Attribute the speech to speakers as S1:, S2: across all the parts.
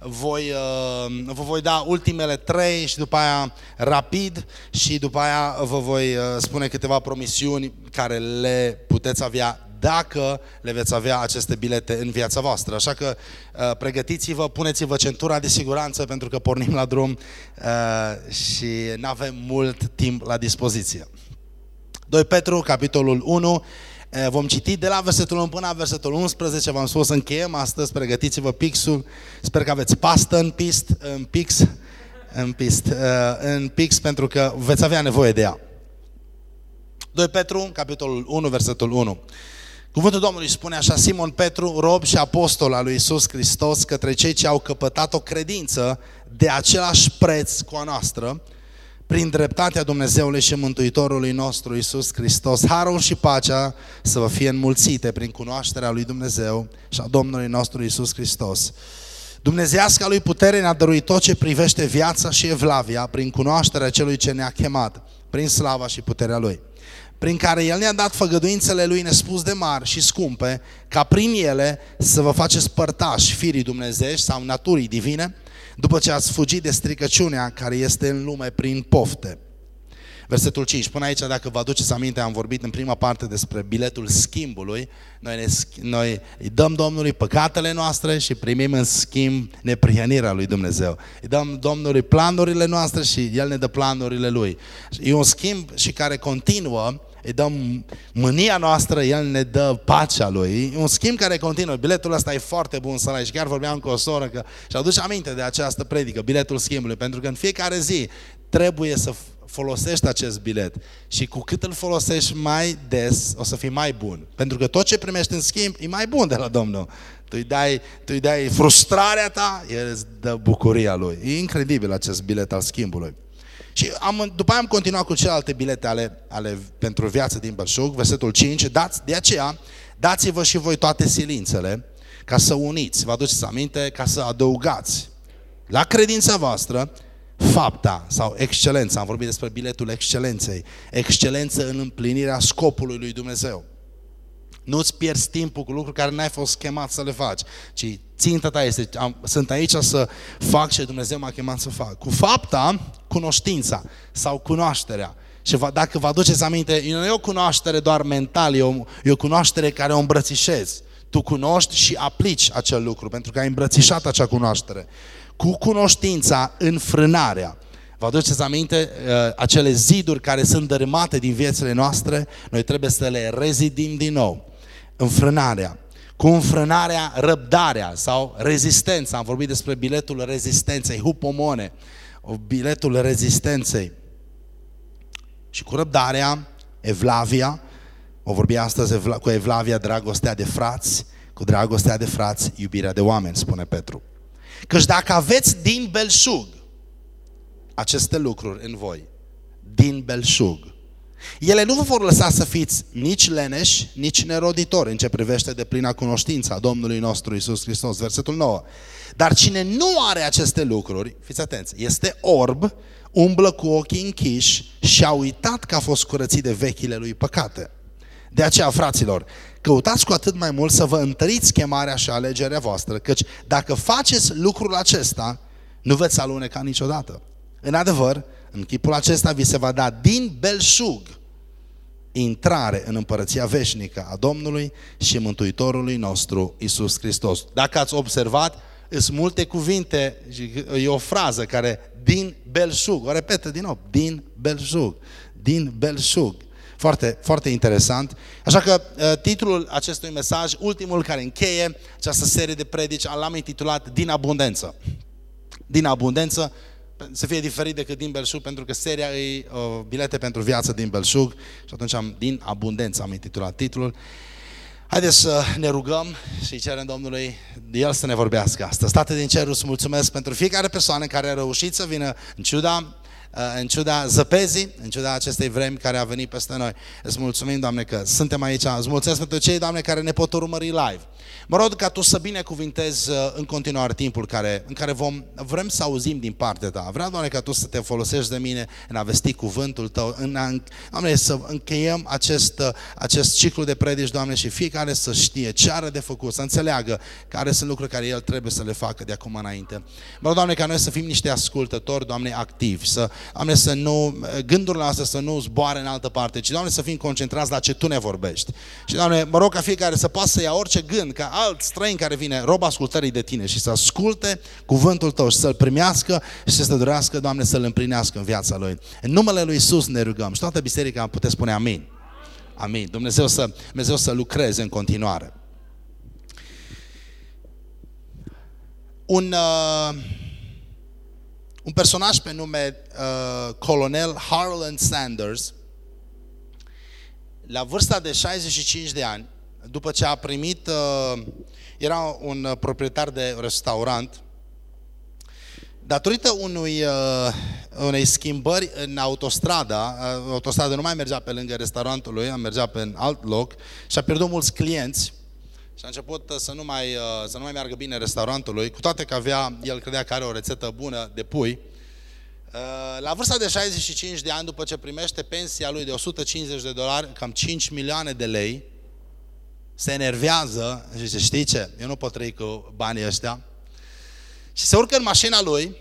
S1: voi, uh, vă voi da ultimele trei și după aia rapid și după aia vă voi uh, spune câteva promisiuni care le puteți avea dacă le veți avea aceste bilete în viața voastră. Așa că uh, pregătiți-vă, puneți-vă centura de siguranță pentru că pornim la drum și nu avem mult timp la dispoziție. 2 Petru, capitolul 1, Vom citi de la versetul 1 până la versetul 11, v-am spus, încheiem astăzi, pregătiți-vă pixul, sper că aveți pastă în pist, în pix, în pist, în pix, pentru că veți avea nevoie de ea. 2 Petru, capitolul 1, versetul 1. Cuvântul Domnului spune așa, Simon Petru, rob și apostol al lui Isus Hristos, către cei ce au căpătat o credință de același preț cu a noastră, prin dreptatea Dumnezeului și Mântuitorului nostru Isus Hristos, harul și pacea să vă fie înmulțite prin cunoașterea lui Dumnezeu și a Domnului nostru Isus Hristos. Dumnezeiasca lui putere ne-a dăruit tot ce privește viața și evlavia prin cunoașterea celui ce ne-a chemat, prin slava și puterea lui prin care El ne-a dat făgăduințele Lui nespus de mari și scumpe, ca prin ele să vă faceți părtași firii dumnezești sau naturii divine, după ce ați fugit de stricăciunea care este în lume prin pofte. Versetul 5. Până aici, dacă vă aduceți aminte, am vorbit în prima parte despre biletul schimbului. Noi, ne, noi îi dăm Domnului păcatele noastre și primim în schimb neprihănirea lui Dumnezeu. Îi dăm Domnului planurile noastre și El ne dă planurile Lui. E un schimb și care continuă îi dăm mânia noastră, El ne dă pacea Lui. E un schimb care continuă. Biletul ăsta e foarte bun să și chiar vorbeam cu o soră că și aduce aminte de această predică, biletul schimbului, pentru că în fiecare zi trebuie să folosești acest bilet și cu cât îl folosești mai des, o să fii mai bun. Pentru că tot ce primești în schimb e mai bun de la Domnul. Tu îi dai, tu îi dai frustrarea ta, El îți dă bucuria Lui. E incredibil acest bilet al schimbului. Și am, după aia am continuat cu celelalte bilete ale, ale pentru viață din Bălșug, versetul 5, dați, de aceea dați-vă și voi toate silințele ca să uniți, vă aduceți aminte, ca să adăugați la credința voastră fapta sau excelența, am vorbit despre biletul excelenței, excelență în împlinirea scopului lui Dumnezeu. Nu-ți pierzi timpul cu lucruri care n-ai fost chemat să le faci, ci ținta ta este, am, sunt aici să fac ce Dumnezeu m-a chemat să fac. Cu fapta, cunoștința sau cunoașterea. Și va, dacă vă aduceți aminte, nu e o cunoaștere doar mentală, e o, e o cunoaștere care o îmbrățișezi. Tu cunoști și aplici acel lucru, pentru că ai îmbrățișat acea cunoaștere. Cu cunoștința, înfrânarea. Vă aduceți aminte uh, acele ziduri care sunt dărâmate din viețile noastre, noi trebuie să le rezidim din nou înfrânarea. Cu înfrânarea, răbdarea sau rezistența. Am vorbit despre biletul rezistenței, hupomone, biletul rezistenței. Și cu răbdarea, evlavia, o vorbi astăzi cu evlavia, dragostea de frați, cu dragostea de frați, iubirea de oameni, spune Petru. Căci dacă aveți din belșug aceste lucruri în voi, din belșug, ele nu vă vor lăsa să fiți nici leneși, nici neroditori în ce privește de plina cunoștință a Domnului nostru Isus Hristos, versetul 9. Dar cine nu are aceste lucruri, fiți atenți, este orb, umblă cu ochii închiși și a uitat că a fost curățit de vechile lui păcate. De aceea, fraților, căutați cu atât mai mult să vă întăriți chemarea și alegerea voastră, căci dacă faceți lucrul acesta, nu veți aluneca niciodată. În adevăr, în chipul acesta vi se va da din belșug intrare în împărăția veșnică a Domnului și Mântuitorului nostru Isus Hristos. Dacă ați observat, sunt multe cuvinte, e o frază care din belșug, o repetă din nou, din belșug, din belșug. Foarte, foarte interesant. Așa că uh, titlul acestui mesaj, ultimul care încheie această serie de predici, l-am intitulat Din abundență. Din abundență, să fie diferit decât din Belșug, pentru că seria e uh, bilete pentru viață din Belșug și atunci am, din abundență am intitulat titlul. Haideți să ne rugăm și cerem Domnului El să ne vorbească astăzi. Tată din cer, îți mulțumesc pentru fiecare persoană care a reușit să vină în ciuda în ciuda zăpezii, în ciuda acestei vremi care a venit peste noi. Îți mulțumim, Doamne, că suntem aici. Îți mulțumesc pentru cei, Doamne, care ne pot urmări live. Mă rog ca Tu să binecuvintezi uh, în continuare timpul care, în care vom, vrem să auzim din partea Ta. Vreau, Doamne, ca Tu să te folosești de mine în a vesti cuvântul Tău, în a, Doamne, să încheiem acest, uh, acest ciclu de predici, Doamne, și fiecare să știe ce are de făcut, să înțeleagă care sunt lucruri care El trebuie să le facă de acum înainte. Mă rog, Doamne, ca noi să fim niște ascultători, Doamne, activi, să, Doamne, să nu, gândurile noastre să nu zboare în altă parte, ci, Doamne, să fim concentrați la ce Tu ne vorbești. Și, Doamne, mă rog ca fiecare să poată să ia orice gând, ca alt străin care vine, rob ascultării de Tine și să asculte cuvântul Tău și să-L primească și să dorească, Doamne, să-L împlinească în viața Lui. În numele Lui Iisus ne rugăm și toată biserica puteți spune amin. Amin. Dumnezeu să, Dumnezeu să lucreze în continuare. Un, uh, un personaj pe nume uh, Colonel Harlan Sanders, la vârsta de 65 de ani, după ce a primit, uh, era un proprietar de restaurant, datorită unui, uh, unei schimbări în autostrada, uh, autostrada nu mai mergea pe lângă restaurantul lui, a mergea pe alt loc și a pierdut mulți clienți și a început să nu mai, să nu mai meargă bine restaurantul lui, cu toate că avea, el credea că are o rețetă bună de pui. La vârsta de 65 de ani, după ce primește pensia lui de 150 de dolari, cam 5 milioane de lei, se enervează și zice, știi ce, eu nu pot trăi cu banii ăștia. Și se urcă în mașina lui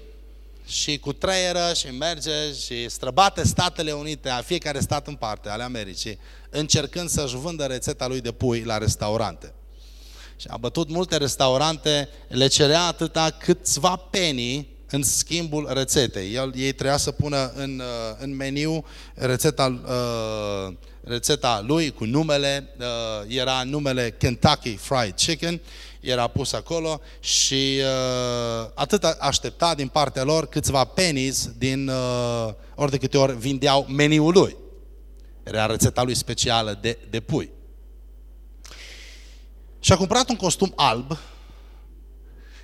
S1: și cu treieră și merge și străbate Statele Unite, a fiecare stat în parte ale Americii, încercând să-și vândă rețeta lui de pui la restaurante. Și a bătut multe restaurante, le cerea atâta câțiva penii în schimbul rețetei. El, ei trebuia să pună în, uh, în meniu rețeta, uh, rețeta lui cu numele, uh, era numele Kentucky Fried Chicken, era pus acolo și uh, atât aștepta din partea lor câțiva pennies din uh, ori de câte ori vindeau meniul lui. Era rețeta lui specială de, de pui. Și a cumpărat un costum alb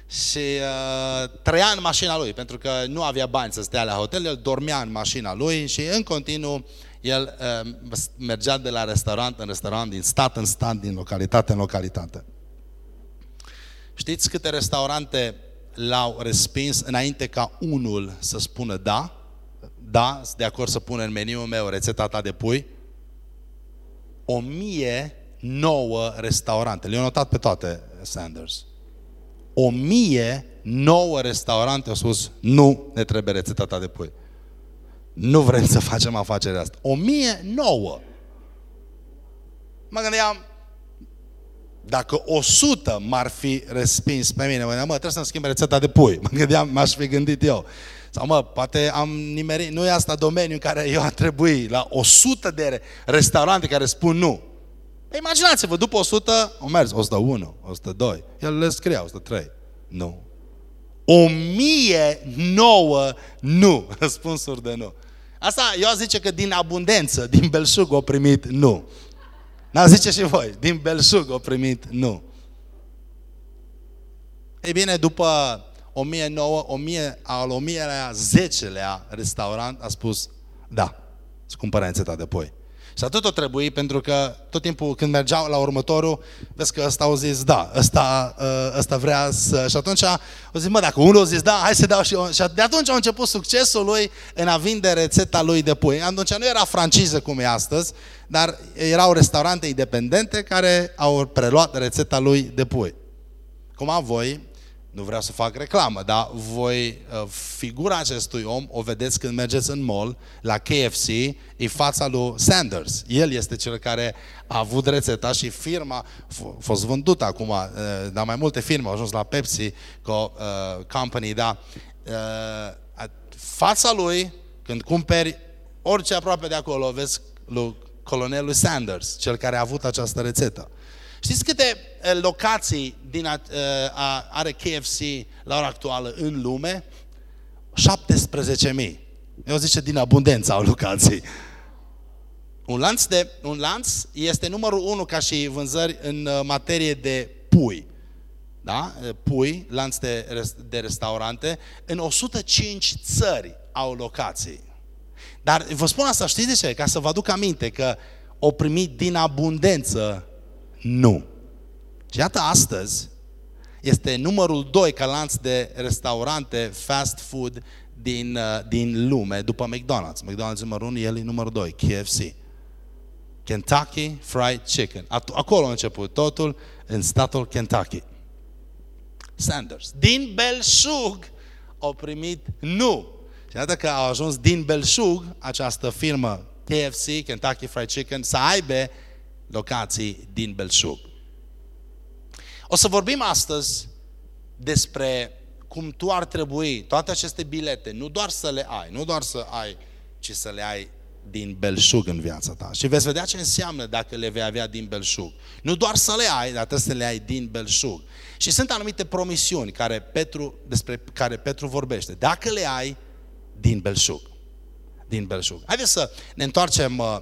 S1: și uh, trăia în mașina lui, pentru că nu avea bani să stea la hotel, el dormea în mașina lui și în continuu el uh, mergea de la restaurant în restaurant, din stat în stat, din localitate în localitate. Știți câte restaurante l-au respins înainte ca unul să spună da? Da, de acord să pună în meniul meu rețeta ta de pui? O mie nouă restaurante. Le-au notat pe toate Sanders. O mie nouă restaurante au spus nu ne trebuie rețeta ta de pui. Nu vrem să facem afacerea asta. O mie nouă. Mă gândeam, dacă o sută m-ar fi respins pe mine, mă gândeam, mă, trebuie să-mi schimb rețeta de pui. Mă gândeam, m-aș fi gândit eu. Sau mă, poate am nimerit, nu e asta domeniul în care eu ar trebui, la 100 de restaurante care spun nu. Imaginați-vă, după 100, o mers, 101, 102. El le scria 103. Nu. 1009 nu. Răspunsuri de nu. Asta eu zice că din abundență, din belșug o primit nu. N-aș zice și voi, din belșug o primit nu. Ei bine, după 1009, 1000, al 1010-lea restaurant a spus, da, să cumpără rețeta de pui. Și atât o trebuie, pentru că tot timpul când mergeau la următorul, vezi că ăsta au zis da, ăsta, ă, ăsta vrea să... Și atunci au zis, mă, dacă unul a zis da, hai să dau și eu. Și de atunci a început succesul lui în a vinde rețeta lui de pui. Atunci nu era franciză cum e astăzi, dar erau restaurante independente care au preluat rețeta lui de pui. Cum voi, nu vreau să fac reclamă, dar voi, uh, figura acestui om, o vedeți când mergeți în mall, la KFC, e fața lui Sanders. El este cel care a avut rețeta și firma a fost vândută acum, uh, dar mai multe firme au ajuns la Pepsi co, uh, Company, dar uh, fața lui, când cumperi orice aproape de acolo, vezi lui colonelul Sanders, cel care a avut această rețetă. Știți câte eh, locații din a, eh, a, are KFC la ora actuală în lume? 17.000. Eu zice din abundența au locații. Un lanț, de, un lanț este numărul unu ca și vânzări în eh, materie de pui. Da? Pui, lanț de, de restaurante. În 105 țări au locații. Dar vă spun asta, știți de ce? Ca să vă aduc aminte că o primit din abundență, nu. Și iată astăzi, este numărul 2 ca lanț de restaurante fast food din, uh, din lume, după McDonald's. McDonald's numărul 1, el e numărul 2, KFC. Kentucky Fried Chicken. Acolo a început totul, în statul Kentucky. Sanders. Din Belșug au primit nu. Și iată că au ajuns din Belșug, această firmă KFC, Kentucky Fried Chicken, să aibă locații din Belșug. O să vorbim astăzi despre cum tu ar trebui toate aceste bilete, nu doar să le ai, nu doar să ai, ci să le ai din belșug în viața ta. Și veți vedea ce înseamnă dacă le vei avea din belșug. Nu doar să le ai, dar trebuie să le ai din belșug. Și sunt anumite promisiuni care Petru, despre care Petru vorbește. Dacă le ai din belșug. Din belșug. Haideți să ne întoarcem uh,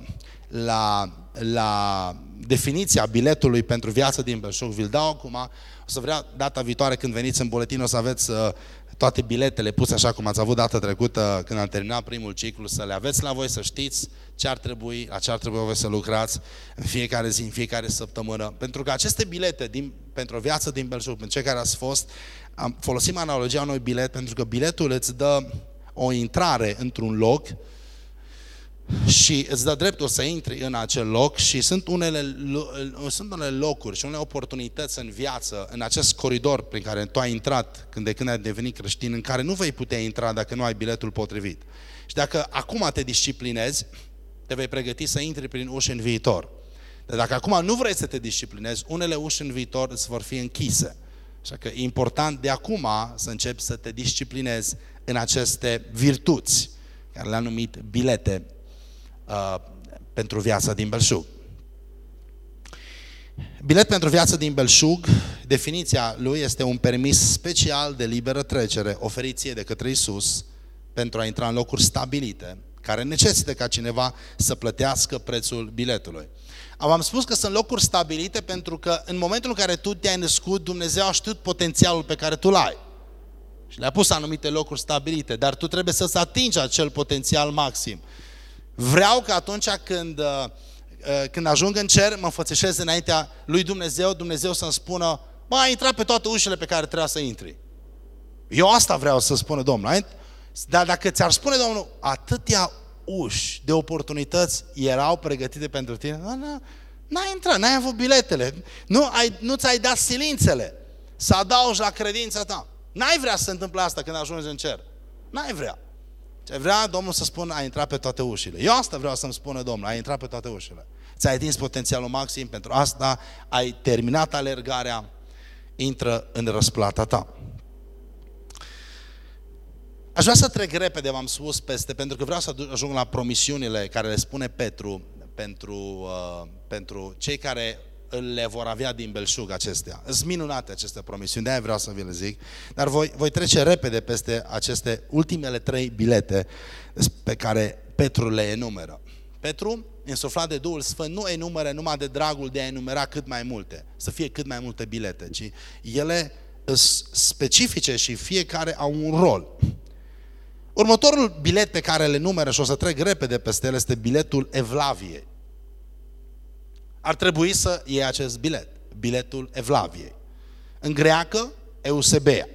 S1: la, la definiția biletului pentru viață din belșug. Vi-l dau acum. O să vreau data viitoare când veniți în buletin o să aveți uh, toate biletele puse așa cum ați avut data trecută când am terminat primul ciclu, să le aveți la voi, să știți ce ar trebui, la ce ar trebui voi să lucrați în fiecare zi, în fiecare săptămână. Pentru că aceste bilete din, pentru o viață din Belșug, pentru cei care ați fost, am, folosim analogia unui bilet pentru că biletul îți dă o intrare într-un loc și îți dă dreptul să intri în acel loc și sunt unele, sunt unele locuri și unele oportunități în viață, în acest coridor prin care tu ai intrat când de când ai devenit creștin, în care nu vei putea intra dacă nu ai biletul potrivit. Și dacă acum te disciplinezi, te vei pregăti să intri prin uși în viitor. Dar dacă acum nu vrei să te disciplinezi, unele uși în viitor îți vor fi închise. Așa că e important de acum să începi să te disciplinezi în aceste virtuți, care le-am numit bilete uh, pentru viața din Belșug. Bilet pentru viață din Belșug, definiția lui este un permis special de liberă trecere oferit ție de către Isus pentru a intra în locuri stabilite, care necesită ca cineva să plătească prețul biletului. Am spus că sunt locuri stabilite pentru că în momentul în care tu te-ai născut, Dumnezeu a știut potențialul pe care tu l-ai. Și le-a pus anumite locuri stabilite, dar tu trebuie să-ți atingi acel potențial maxim. Vreau că atunci când, uh, uh, când ajung în cer, mă înfățișez înaintea lui Dumnezeu, Dumnezeu să-mi spună, mă, ai intrat pe toate ușile pe care trebuia să intri. Eu asta vreau să spună Domnul. Dar dacă ți-ar spune Domnul, atâtea uși de oportunități erau pregătite pentru tine, nu, nu, n-ai intrat, n-ai avut biletele, nu, ai, nu ți-ai dat silințele să adaugi la credința ta. N-ai vrea să se întâmple asta când ajungi în cer. N-ai vrea. Ce vrea Domnul să spună, ai intrat pe toate ușile. Eu asta vreau să-mi spună Domnul, ai intrat pe toate ușile. Ți-ai atins potențialul maxim, pentru asta ai terminat alergarea, intră în răsplata ta. Aș vrea să trec repede, v-am spus peste, pentru că vreau să ajung la promisiunile care le spune Petru pentru, uh, pentru cei care le vor avea din belșug acestea. Sunt minunate aceste promisiuni, de-aia vreau să vi le zic, dar voi, voi trece repede peste aceste ultimele trei bilete pe care Petru le enumeră. Petru, însuflat de Duhul Sfânt, nu enumere numai de dragul de a enumera cât mai multe, să fie cât mai multe bilete, ci ele sunt specifice și fiecare au un rol. Următorul bilet pe care le numeră și o să trec repede peste el este biletul Evlaviei ar trebui să iei acest bilet, biletul Evlaviei. În greacă, Eusebea.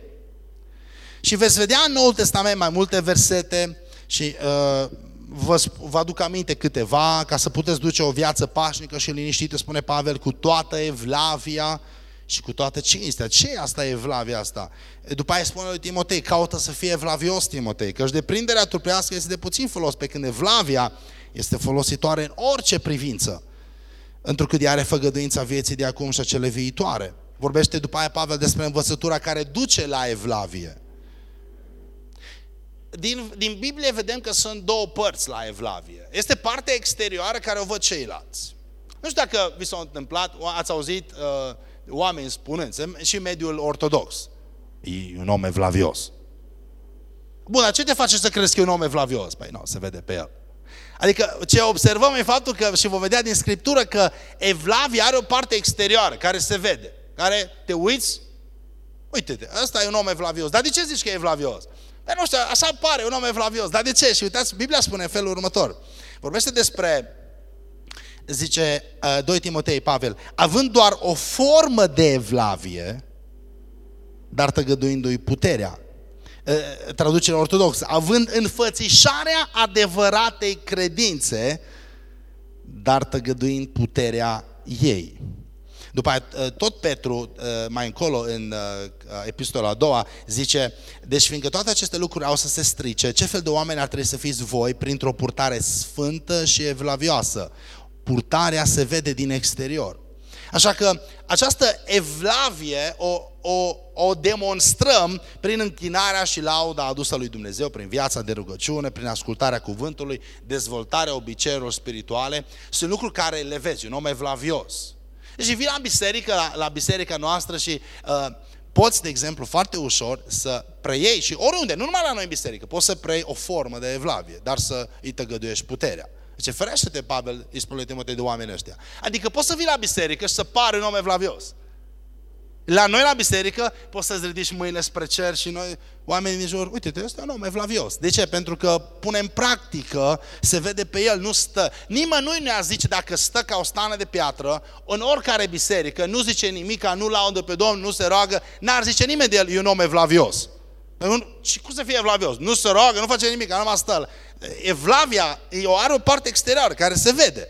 S1: Și veți vedea în Noul Testament mai multe versete și uh, vă, vă aduc aminte câteva, ca să puteți duce o viață pașnică și liniștită, spune Pavel, cu toată Evlavia și cu toată cinstea. Ce e asta Evlavia asta? După aia spune lui Timotei, caută să fie evlavios Timotei, căci deprinderea trupească este de puțin folos, pe când Evlavia este folositoare în orice privință întrucât ea are făgăduința vieții de acum și a cele viitoare. Vorbește după aia Pavel despre învățătura care duce la evlavie. Din, din Biblie vedem că sunt două părți la evlavie. Este partea exterioară care o văd ceilalți. Nu știu dacă vi s-a întâmplat, ați auzit uh, oameni spunând, și mediul ortodox. E un om evlavios. Bun, dar ce te face să crezi că e un om evlavios? Păi nu, se vede pe el. Adică ce observăm e faptul că, și vă vedea din Scriptură, că Evlavia are o parte exterioară care se vede, care te uiți, uite-te, ăsta e un om evlavios. Dar de ce zici că e evlavios? Dar nu știu, așa pare un om evlavios. Dar de ce? Și uitați, Biblia spune în felul următor. Vorbește despre, zice 2 uh, Timotei Pavel, având doar o formă de evlavie, dar tăgăduindu-i puterea. Uh, traducerea ortodox, având înfățișarea adevăratei credințe, dar tăgăduind puterea ei. După aia, ă, tot Petru, ă, mai încolo, în ă, epistola a doua, zice, deci fiindcă toate aceste lucruri au să se strice, ce fel de oameni ar trebui să fiți voi printr-o purtare sfântă și evlavioasă? Purtarea se vede din exterior. Așa că această evlavie o, o, o demonstrăm prin închinarea și lauda adusă lui Dumnezeu, prin viața de rugăciune, prin ascultarea cuvântului, dezvoltarea obiceiurilor spirituale. Sunt lucruri care le vezi, un om evlavios. Deci vii la biserică, la, la biserica noastră și uh, poți, de exemplu, foarte ușor să preiei și oriunde, nu numai la noi în biserică, poți să preiei o formă de evlavie, dar să îi tăgăduiești puterea. Deci ferește-te, Pavel, îi spune Timotei de oameni ăștia. Adică poți să vii la biserică și să pari un om evlavios. La noi la biserică poți să-ți ridici mâinile spre cer și noi, oamenii din jur, uite, ăsta e un om evlavios. De ce? Pentru că pune în practică, se vede pe el, nu stă. Nimănui nu a zice dacă stă ca o stană de piatră, în oricare biserică, nu zice nimic, nu laudă pe Domnul, nu se roagă, n-ar zice nimeni de el, e un om evlavios. Și cum să fie evlavios? Nu se roagă, nu face nimic, numai stă. Evlavia o are o parte exterioară care se vede.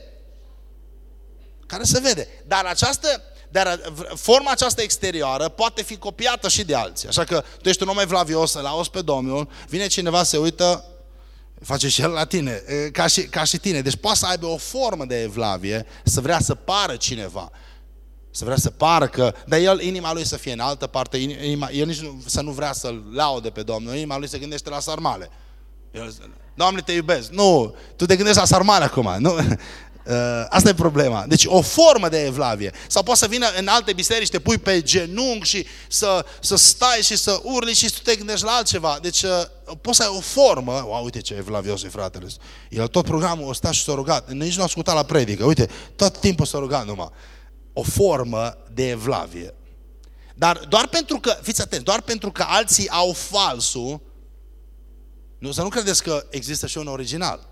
S1: Care se vede. Dar această dar forma aceasta exterioară poate fi copiată și de alții. Așa că tu ești un om evlavios, să auzi pe Domnul, vine cineva, se uită, face și el la tine, ca și, ca și tine. Deci poate să aibă o formă de evlavie, să vrea să pară cineva. Să vrea să pară că, dar el, inima lui să fie în altă parte, inima, el nici nu, să nu vrea să-l laude pe Domnul, inima lui se gândește la sarmale. El, Doamne, te iubesc. Nu, tu te gândești la sarmale acum. Nu? Uh, asta e problema. Deci o formă de evlavie. Sau poți să vină în alte biserici, te pui pe genunchi și să, să stai și să urli și să te gândești la altceva. Deci uh, poți să ai o formă. Wow, uite ce evlavios e fratele. El tot programul o sta și s-a rugat. Nici nu a ascultat la predică. Uite, tot timpul s-a rugat numai. O formă de evlavie. Dar doar pentru că, fiți atenți, doar pentru că alții au falsul, nu, să nu credeți că există și un original.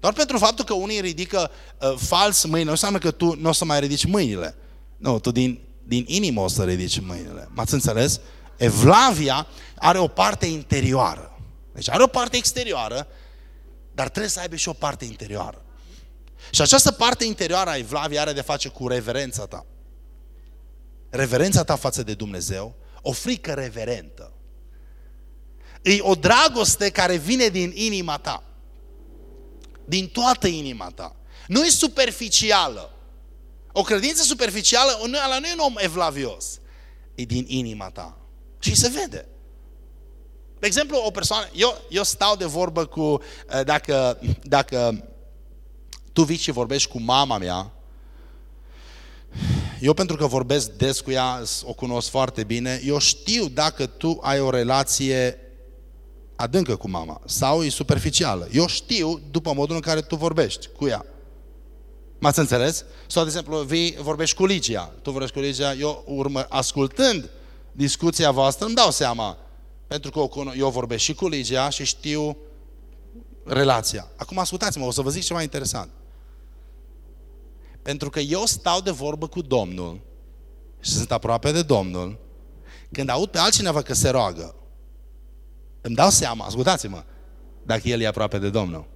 S1: Doar pentru faptul că unii ridică uh, fals mâini, nu înseamnă că tu nu o să mai ridici mâinile. Nu, tu din, din inimă o să ridici mâinile. M-ați înțeles? Evlavia are o parte interioară. Deci are o parte exterioară, dar trebuie să aibă și o parte interioară. Și această parte interioară a Evlaviei are de face cu reverența ta. Reverența ta față de Dumnezeu, o frică reverentă. E o dragoste care vine din inima ta din toată inima ta. Nu e superficială. O credință superficială, ăla nu e un om evlavios. E din inima ta. Și se vede. De exemplu, o persoană, eu, eu stau de vorbă cu, eh, dacă, dacă tu vii și vorbești cu mama mea, eu pentru că vorbesc des cu ea, o cunosc foarte bine, eu știu dacă tu ai o relație adâncă cu mama sau e superficială. Eu știu după modul în care tu vorbești cu ea. M-ați înțeles? Sau, de exemplu, vii, vorbești cu Ligia. Tu vorbești cu Ligia, eu urmă, ascultând discuția voastră, îmi dau seama. Pentru că eu vorbesc și cu Ligia și știu relația. Acum ascultați-mă, o să vă zic ceva interesant. Pentru că eu stau de vorbă cu Domnul și sunt aproape de Domnul, când aud pe altcineva că se roagă, îmi dau seama, ascultați-mă, dacă el e aproape de Domnul.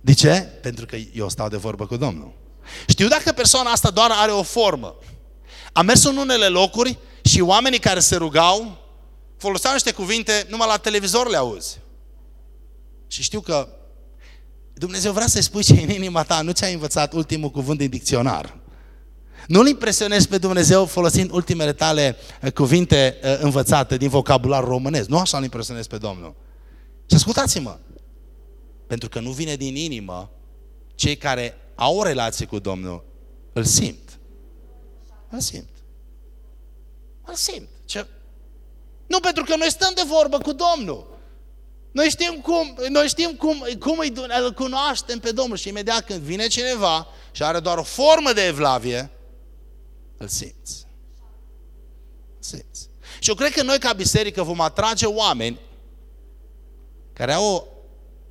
S1: De ce? Pentru că eu stau de vorbă cu Domnul. Știu dacă persoana asta doar are o formă. Am mers în unele locuri și oamenii care se rugau foloseau niște cuvinte, numai la televizor le auzi. Și știu că Dumnezeu vrea să-i spui ce în inima ta, nu ți-a învățat ultimul cuvânt din dicționar. Nu-L impresionezi pe Dumnezeu folosind ultimele tale eh, cuvinte eh, învățate din vocabular românesc. Nu așa îl impresionezi pe Domnul. Și ascultați-mă, pentru că nu vine din inimă, cei care au o relație cu Domnul îl simt. Îl simt. Îl simt. Ce? Nu pentru că noi stăm de vorbă cu Domnul. Noi știm cum, noi știm cum, cum îi, îl cunoaștem pe Domnul și imediat când vine cineva și are doar o formă de evlavie, îl simți. Simți. Și eu cred că noi ca biserică vom atrage oameni care au o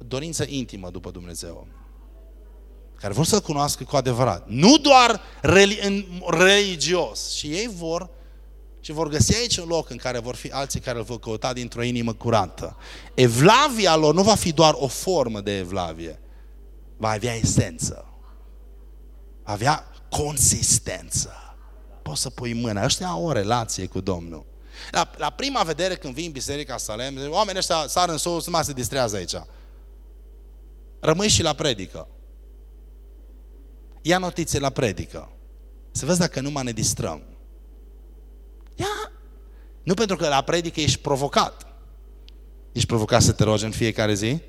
S1: dorință intimă după Dumnezeu, care vor să-L cunoască cu adevărat, nu doar religios, și ei vor și vor găsi aici un loc în care vor fi alții care îl vor căuta dintr-o inimă curată. Evlavia lor nu va fi doar o formă de evlavie, va avea esență, va avea consistență. Poți să pui mâna. Ăștia au o relație cu Domnul. La, la prima vedere când vin în Biserica Salem, oamenii ăștia sar în sus, numai se distrează aici. Rămâi și la predică. Ia notițe la predică. Să vezi dacă nu mai ne distrăm. Ia. Nu pentru că la predică ești provocat. Ești provocat să te rogi în fiecare zi?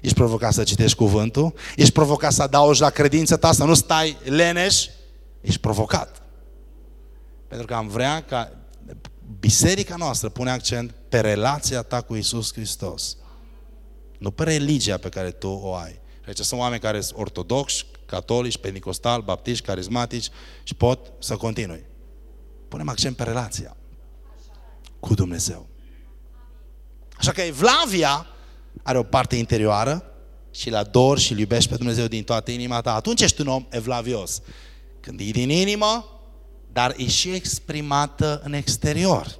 S1: Ești provocat să citești cuvântul? Ești provocat să adaugi la credința ta, să nu stai leneș? Ești provocat. Pentru că am vrea ca biserica noastră pune accent pe relația ta cu Isus Hristos. Nu pe religia pe care tu o ai. Deci sunt oameni care sunt ortodoxi, catolici, pentecostali, baptiști, carismatici și pot să continui. Punem accent pe relația cu Dumnezeu. Așa că Evlavia are o parte interioară și la dor și îl iubești pe Dumnezeu din toată inima ta. Atunci ești un om evlavios. Când e din inimă, dar e și exprimată în exterior.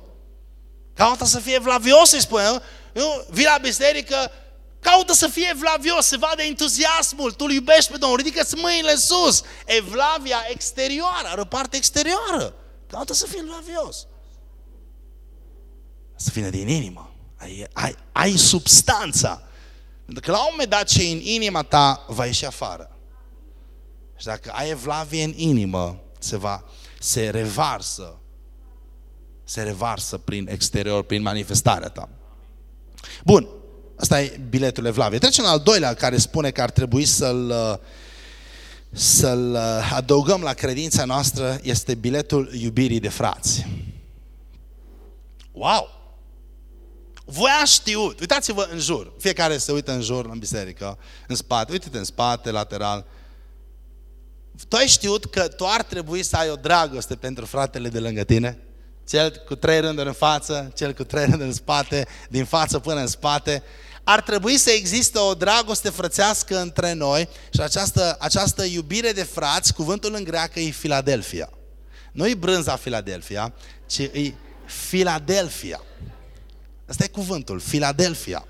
S1: Caută să fie evlavios, îi spune. Nu? Vii la biserică, caută să fie evlavios, se vadă entuziasmul, tu îl iubești pe Domnul, ridică-ți mâinile sus. Evlavia exterioară, are o parte exterioară. Caută să fie evlavios. Să vină din inimă. Ai, ai, ai substanța. Pentru că la un moment dat ce în inima ta va ieși afară. Și dacă ai evlavie în inimă, se va, se revarsă, se revarsă prin exterior, prin manifestarea ta. Bun, asta e biletul Evlavie. Trecem la al doilea care spune că ar trebui să-l să-l adăugăm la credința noastră este biletul iubirii de frați. Wow! Voi ați știut, uitați-vă în jur, fiecare se uită în jur în biserică, în spate, uite-te în spate, lateral, tu ai știut că tu ar trebui să ai o dragoste pentru fratele de lângă tine? Cel cu trei rânduri în față, cel cu trei rânduri în spate, din față până în spate. Ar trebui să existe o dragoste frățească între noi și această, această iubire de frați, cuvântul în greacă e Filadelfia. Nu e brânza Filadelfia, ci e Filadelfia. Asta e cuvântul, Filadelfia.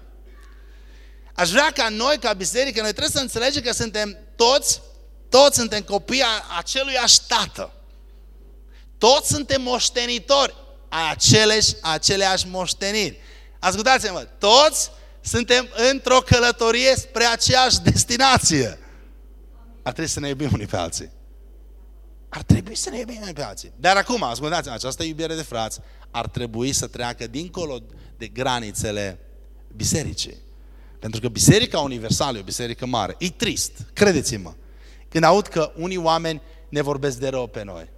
S1: Aș vrea ca noi, ca biserică, noi trebuie să înțelegem că suntem toți toți suntem copii a aceluiași tată. Toți suntem moștenitori a aceleși, a aceleași moșteniri. Ascultați-mă, toți suntem într-o călătorie spre aceeași destinație. Ar trebui să ne iubim unii pe alții. Ar trebui să ne iubim unii pe alții. Dar acum, ascultați-mă, această iubire de frați ar trebui să treacă dincolo de granițele bisericii. Pentru că biserica universală e o biserică mare. E trist, credeți-mă. Când aud că unii oameni ne vorbesc de rău pe noi.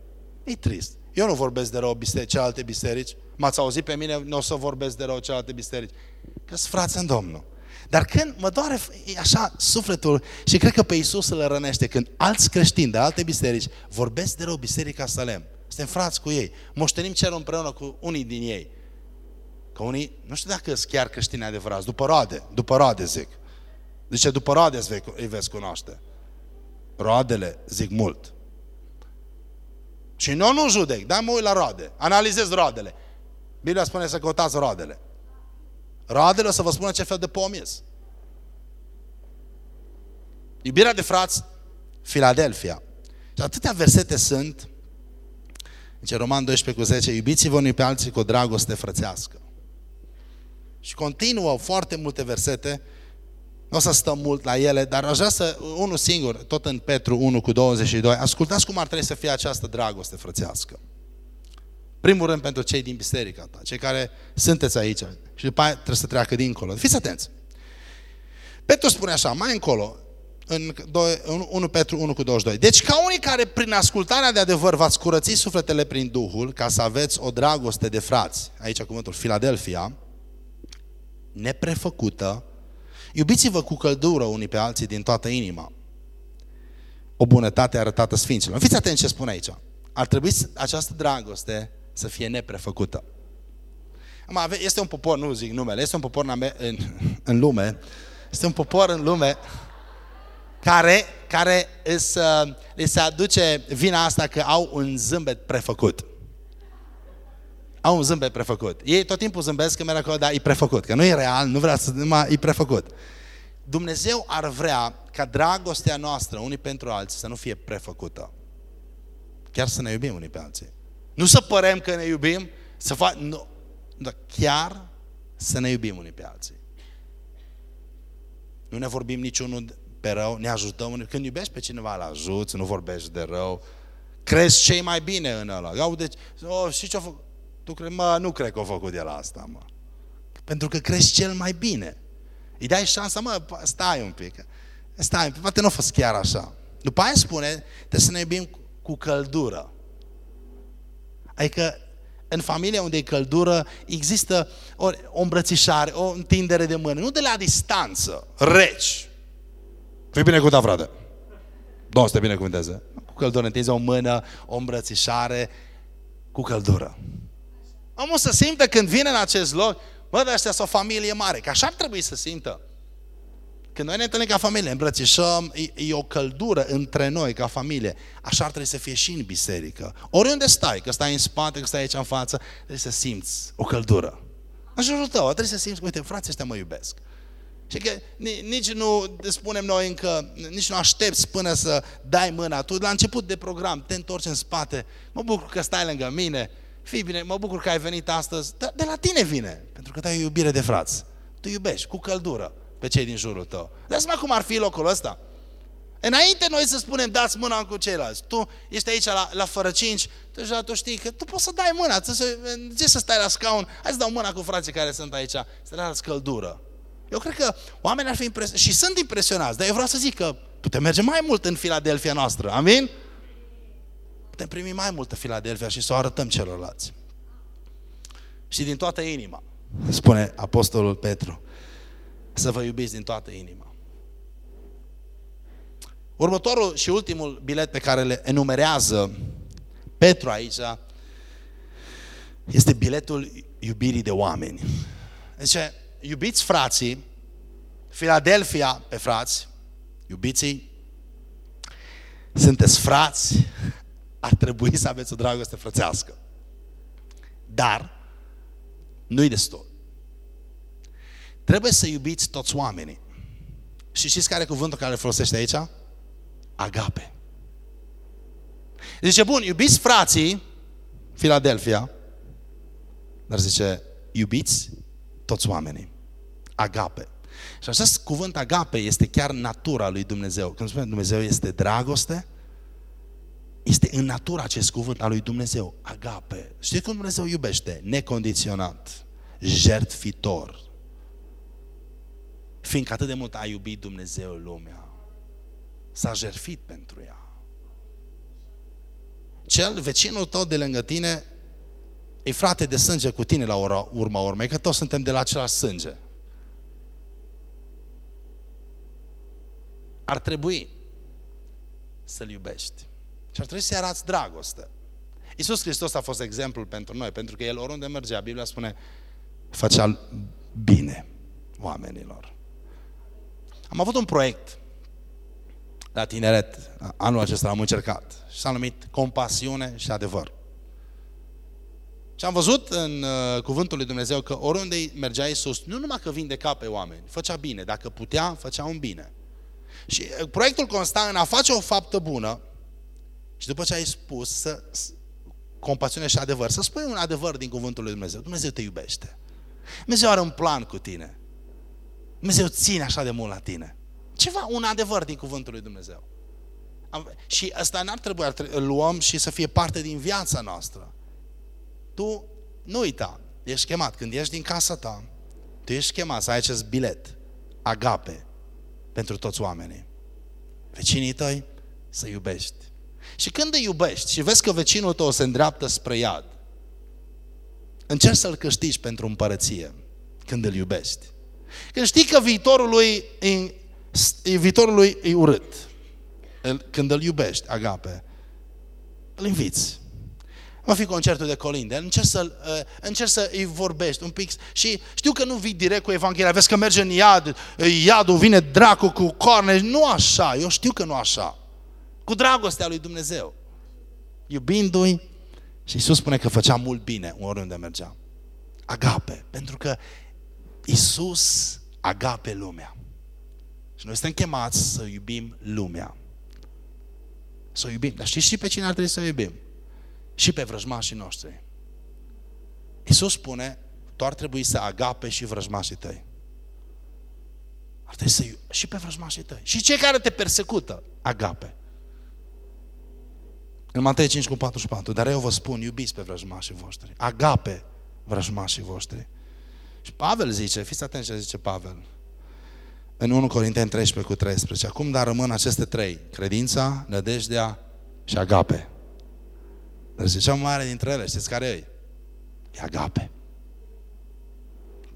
S1: E trist. Eu nu vorbesc de rău biserici, celelalte biserici. M-ați auzit pe mine, nu o să vorbesc de rău celelalte biserici. Că sunt frați în Domnul. Dar când mă doare așa sufletul și cred că pe Iisus îl rănește, când alți creștini de alte biserici vorbesc de rău Biserica Salem, suntem frați cu ei, moștenim cerul împreună cu unii din ei. Că unii, nu știu dacă sunt chiar creștini adevărați, după roade, după roade zic. Zice, după roade îi veți cunoaște. Roadele zic mult. Și nu, nu judec, dar mă uit la roade. Analizez roadele. Biblia spune să căutați roadele. Roadele o să vă spună ce fel de pom ies. Iubirea de frați, Filadelfia. Și atâtea versete sunt, ce Roman 12 cu 10, iubiți-vă unii pe alții cu o dragoste frățească. Și continuă foarte multe versete nu o să stăm mult la ele, dar aș vrea să, unul singur, tot în Petru 1 cu 22, ascultați cum ar trebui să fie această dragoste frățească. Primul rând pentru cei din biserica ta, cei care sunteți aici și după aia trebuie să treacă dincolo. Fiți atenți. Petru spune așa, mai încolo, în 1 Petru 1 cu 22. Deci ca unii care prin ascultarea de adevăr v-ați curățit sufletele prin Duhul, ca să aveți o dragoste de frați, aici cuvântul Filadelfia, neprefăcută, Iubiți-vă cu căldură unii pe alții din toată inima. O bunătate arătată Sfinților. Fiți atenți ce spune aici. Ar trebui această dragoste să fie neprefăcută. Este un popor, nu zic numele, este un popor în, în, în lume, este un popor în lume care, care îs, li se aduce vina asta că au un zâmbet prefăcut. Au un zâmbet prefăcut. Ei tot timpul zâmbesc că merg acolo, dar e prefăcut, că nu e real, nu vrea să, numai e prefăcut. Dumnezeu ar vrea ca dragostea noastră unii pentru alții să nu fie prefăcută. Chiar să ne iubim unii pe alții. Nu să părem că ne iubim, să fac, nu, dar chiar să ne iubim unii pe alții. Nu ne vorbim niciunul pe rău, ne ajutăm. Când iubești pe cineva, îl ajuți, nu vorbești de rău. Crezi cei mai bine în ăla. Au deci, oh, și ce a făcut? Tu crezi, mă, nu cred că a făcut el asta, mă. Pentru că crezi cel mai bine. Îi dai șansa, mă, stai un pic. Stai un pic, poate nu a fost chiar așa. După aia spune, trebuie să ne iubim cu căldură. Adică în familie unde e căldură, există o, o îmbrățișare, o întindere de mână, nu de la distanță, reci. Fii binecuvântat, frate. Domnul să te binecuvânteze. Cu căldură întinzi o mână, o îmbrățișare, cu căldură. Omul să simtă când vine în acest loc, bă, de ăștia sunt o familie mare, că așa ar trebui să simtă. Când noi ne întâlnim ca familie, îmbrățișăm, e, e o căldură între noi ca familie. Așa ar trebui să fie și în biserică. Oriunde stai, că stai în spate, că stai aici în față, trebuie să simți o căldură. În jurul tău, trebuie să simți, uite, frații ăștia mă iubesc. Și că nici nu spunem noi încă, nici nu aștepți până să dai mâna. Tu la început de program te întorci în spate, mă bucur că stai lângă mine, fii bine, mă bucur că ai venit astăzi, de, de la tine vine, pentru că tu ai o iubire de frați. Tu iubești cu căldură pe cei din jurul tău. Dați seama cum ar fi locul ăsta. Înainte noi să spunem, dați mâna cu ceilalți. Tu ești aici la, la fără cinci, deja tu știi că tu poți să dai mâna, tu să, ce să stai la scaun, hai să dau mâna cu frații care sunt aici, să le arăți căldură. Eu cred că oamenii ar fi impresionați, și sunt impresionați, dar eu vreau să zic că putem merge mai mult în Filadelfia noastră, amin? Putem primi mai multă Filadelfia și să o arătăm celorlalți. Și din toată inima, spune Apostolul Petru, să vă iubiți din toată inima. Următorul și ultimul bilet pe care le enumerează Petru aici este biletul iubirii de oameni. Deci, iubiți frații, Filadelfia pe frați, iubiții, sunteți frați, ar trebui să aveți o dragoste frățească. Dar, nu-i destul. Trebuie să iubiți toți oamenii. Și știți care e cuvântul care îl folosește aici? Agape. Zice, bun, iubiți frații, Filadelfia, dar zice, iubiți toți oamenii. Agape. Și acest cuvânt agape este chiar natura lui Dumnezeu. Când spune Dumnezeu este dragoste, este în natura acest cuvânt al lui Dumnezeu. Agape. Știți cum Dumnezeu iubește? Necondiționat, jertfitor, Fiindcă atât de mult a iubit Dumnezeu lumea. S-a jerfit pentru ea. Cel, vecinul tău de lângă tine, e frate de sânge cu tine la urma urmei, că toți suntem de la același sânge. Ar trebui să-L iubești. Și ar trebui să-i arăți dragoste. Iisus Hristos a fost exemplul pentru noi, pentru că El oriunde mergea, Biblia spune, făcea bine oamenilor. Am avut un proiect la tineret, anul acesta am încercat și s-a numit Compasiune și Adevăr. Și am văzut în uh, cuvântul lui Dumnezeu că oriunde mergea Iisus, nu numai că vindeca pe oameni, făcea bine, dacă putea, făcea un bine. Și uh, proiectul consta în a face o faptă bună și după ce ai spus să, compasiune și adevăr, să spui un adevăr din cuvântul lui Dumnezeu. Dumnezeu te iubește. Dumnezeu are un plan cu tine. Dumnezeu ține așa de mult la tine. Ceva, un adevăr din cuvântul lui Dumnezeu. Și ăsta n-ar trebui să luăm și să fie parte din viața noastră. Tu nu uita, ești chemat, când ești din casa ta, tu ești chemat să ai acest bilet, agape, pentru toți oamenii. Vecinii tăi să iubești. Și când îi iubești și vezi că vecinul tău se îndreaptă spre iad, încerci să-l câștigi pentru împărăție când îl iubești. Când știi că viitorul lui e, viitorul lui e urât, când îl iubești, agape, îl inviți. Va fi concertul de colinde. Încerc să, uh, încerc să îi vorbești un pic. Și știu că nu vii direct cu Evanghelia. Vezi că merge în iad, iadul vine dracu cu corne. Nu așa. Eu știu că nu așa. Cu dragostea lui Dumnezeu. Iubindu-i. Și Iisus spune că făcea mult bine oriunde mergea. Agape. Pentru că Iisus agape lumea. Și noi suntem chemați să iubim lumea. Să o iubim. Dar știți și pe cine ar trebui să iubim? Și pe vrăjmașii noștri. Iisus spune, tu ar trebui să agape și vrăjmașii tăi. Ar trebui să și pe vrăjmașii tăi. Și cei care te persecută, agape. În Matei 5 cu 44, dar eu vă spun, iubiți pe vrăjmașii voștri. Agape vrăjmașii voștri. Și Pavel zice, fiți atenți ce zice Pavel în 1 Corinteni 13 cu 13. Acum, dar rămân aceste trei. Credința, nădejdea și agape. Dar zice, cea mai mare dintre ele, știți care e? E agape.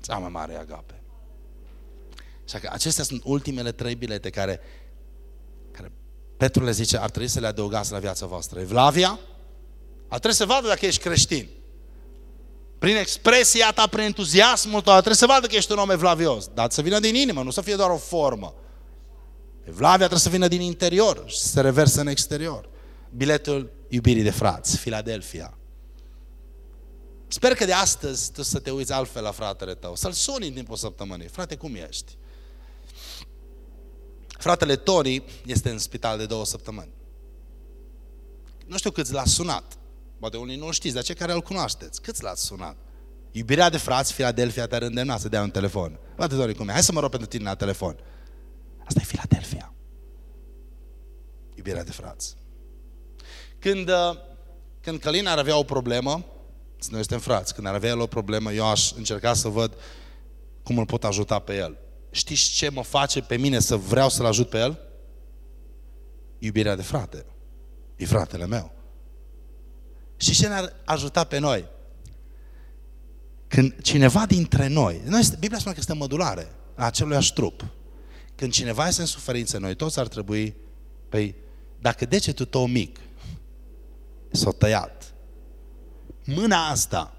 S1: Cea mai mare e agape. Așa că acestea sunt ultimele trei bilete care, care Petru le zice, ar trebui să le adăugați la viața voastră. Evlavia, ar trebui să vadă dacă ești creștin prin expresia ta, prin entuziasmul tău, trebuie să vadă că ești un om evlavios, dar să vină din inimă, nu să fie doar o formă. Evlavia trebuie să vină din interior și să se reversă în exterior. Biletul iubirii de frați, Filadelfia. Sper că de astăzi tu să te uiți altfel la fratele tău, să-l suni în timpul săptămânii. Frate, cum ești? Fratele Tony este în spital de două săptămâni. Nu știu cât l-a sunat. Poate unii nu știți, dar cei care îl cunoașteți, câți l-ați sunat? Iubirea de frați, Filadelfia te-ar îndemna să dea un telefon. Poate Dorin, cum e? Hai să mă rog pentru tine la telefon. Asta e Filadelfia. Iubirea de frați. Când, uh, când Călin ar avea o problemă, noi suntem frați, când ar avea el o problemă, eu aș încerca să văd cum îl pot ajuta pe el. Știți ce mă face pe mine să vreau să-l ajut pe el? Iubirea de frate. E fratele meu. Și ce ne-ar ajuta pe noi? Când cineva dintre noi, noi Biblia spune că este mădulare a aceluiași trup. Când cineva este în suferință, noi toți ar trebui, păi, dacă degetul tău mic s-a tăiat, mâna asta,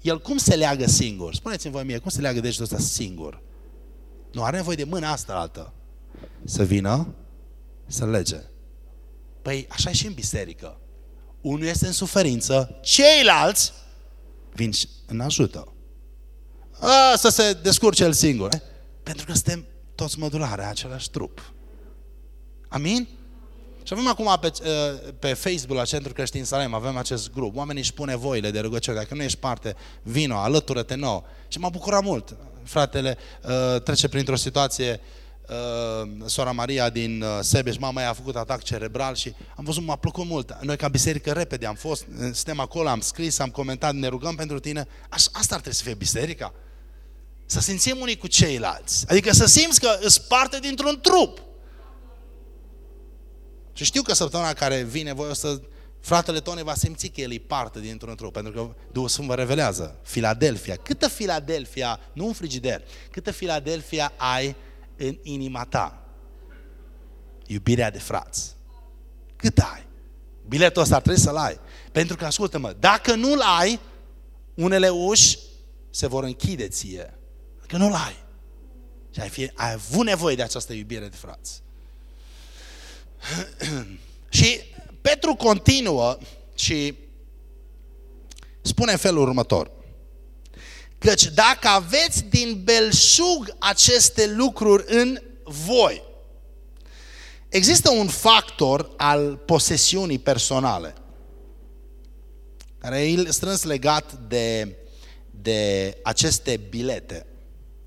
S1: el cum se leagă singur? Spuneți-mi voi mie, cum se leagă degetul ăsta singur? Nu are nevoie de mâna asta altă. Să vină, să lege. Păi așa e și în biserică unul este în suferință, ceilalți vin și în ajută. A, să se descurce el singur. Eh? Pentru că suntem toți mădulare, același trup. Amin? Și avem acum pe, eh, pe Facebook la Centrul Creștin Salem, avem acest grup. Oamenii își pune voile de rugăciune. Dacă nu ești parte, vino, alătură-te nou. Și m-a bucurat mult. Fratele eh, trece printr-o situație Uh, sora Maria din uh, Sebeș, mama a făcut atac cerebral și am văzut, m-a plăcut mult. Noi ca biserică repede am fost, suntem acolo, am scris, am comentat, ne rugăm pentru tine. Asta ar trebui să fie biserica. Să simțim unii cu ceilalți. Adică să simți că îți parte dintr-un trup. Și știu că săptămâna care vine voi o să... Fratele Tone va simți că el e parte dintr-un trup, pentru că Duhul Sfânt vă revelează. Filadelfia. Câtă Filadelfia, nu un frigider, câtă Filadelfia ai în inima ta. Iubirea de frați. Cât ai? Biletul ăsta trebuie să-l ai. Pentru că, ascultă-mă, dacă nu-l ai, unele uși se vor închide ție. Că nu-l ai. Și ai, fi, ai avut nevoie de această iubire de frați. și Petru continuă și spune în felul următor. Căci dacă aveți din belșug aceste lucruri în voi, există un factor al posesiunii personale, care e strâns legat de, de aceste bilete.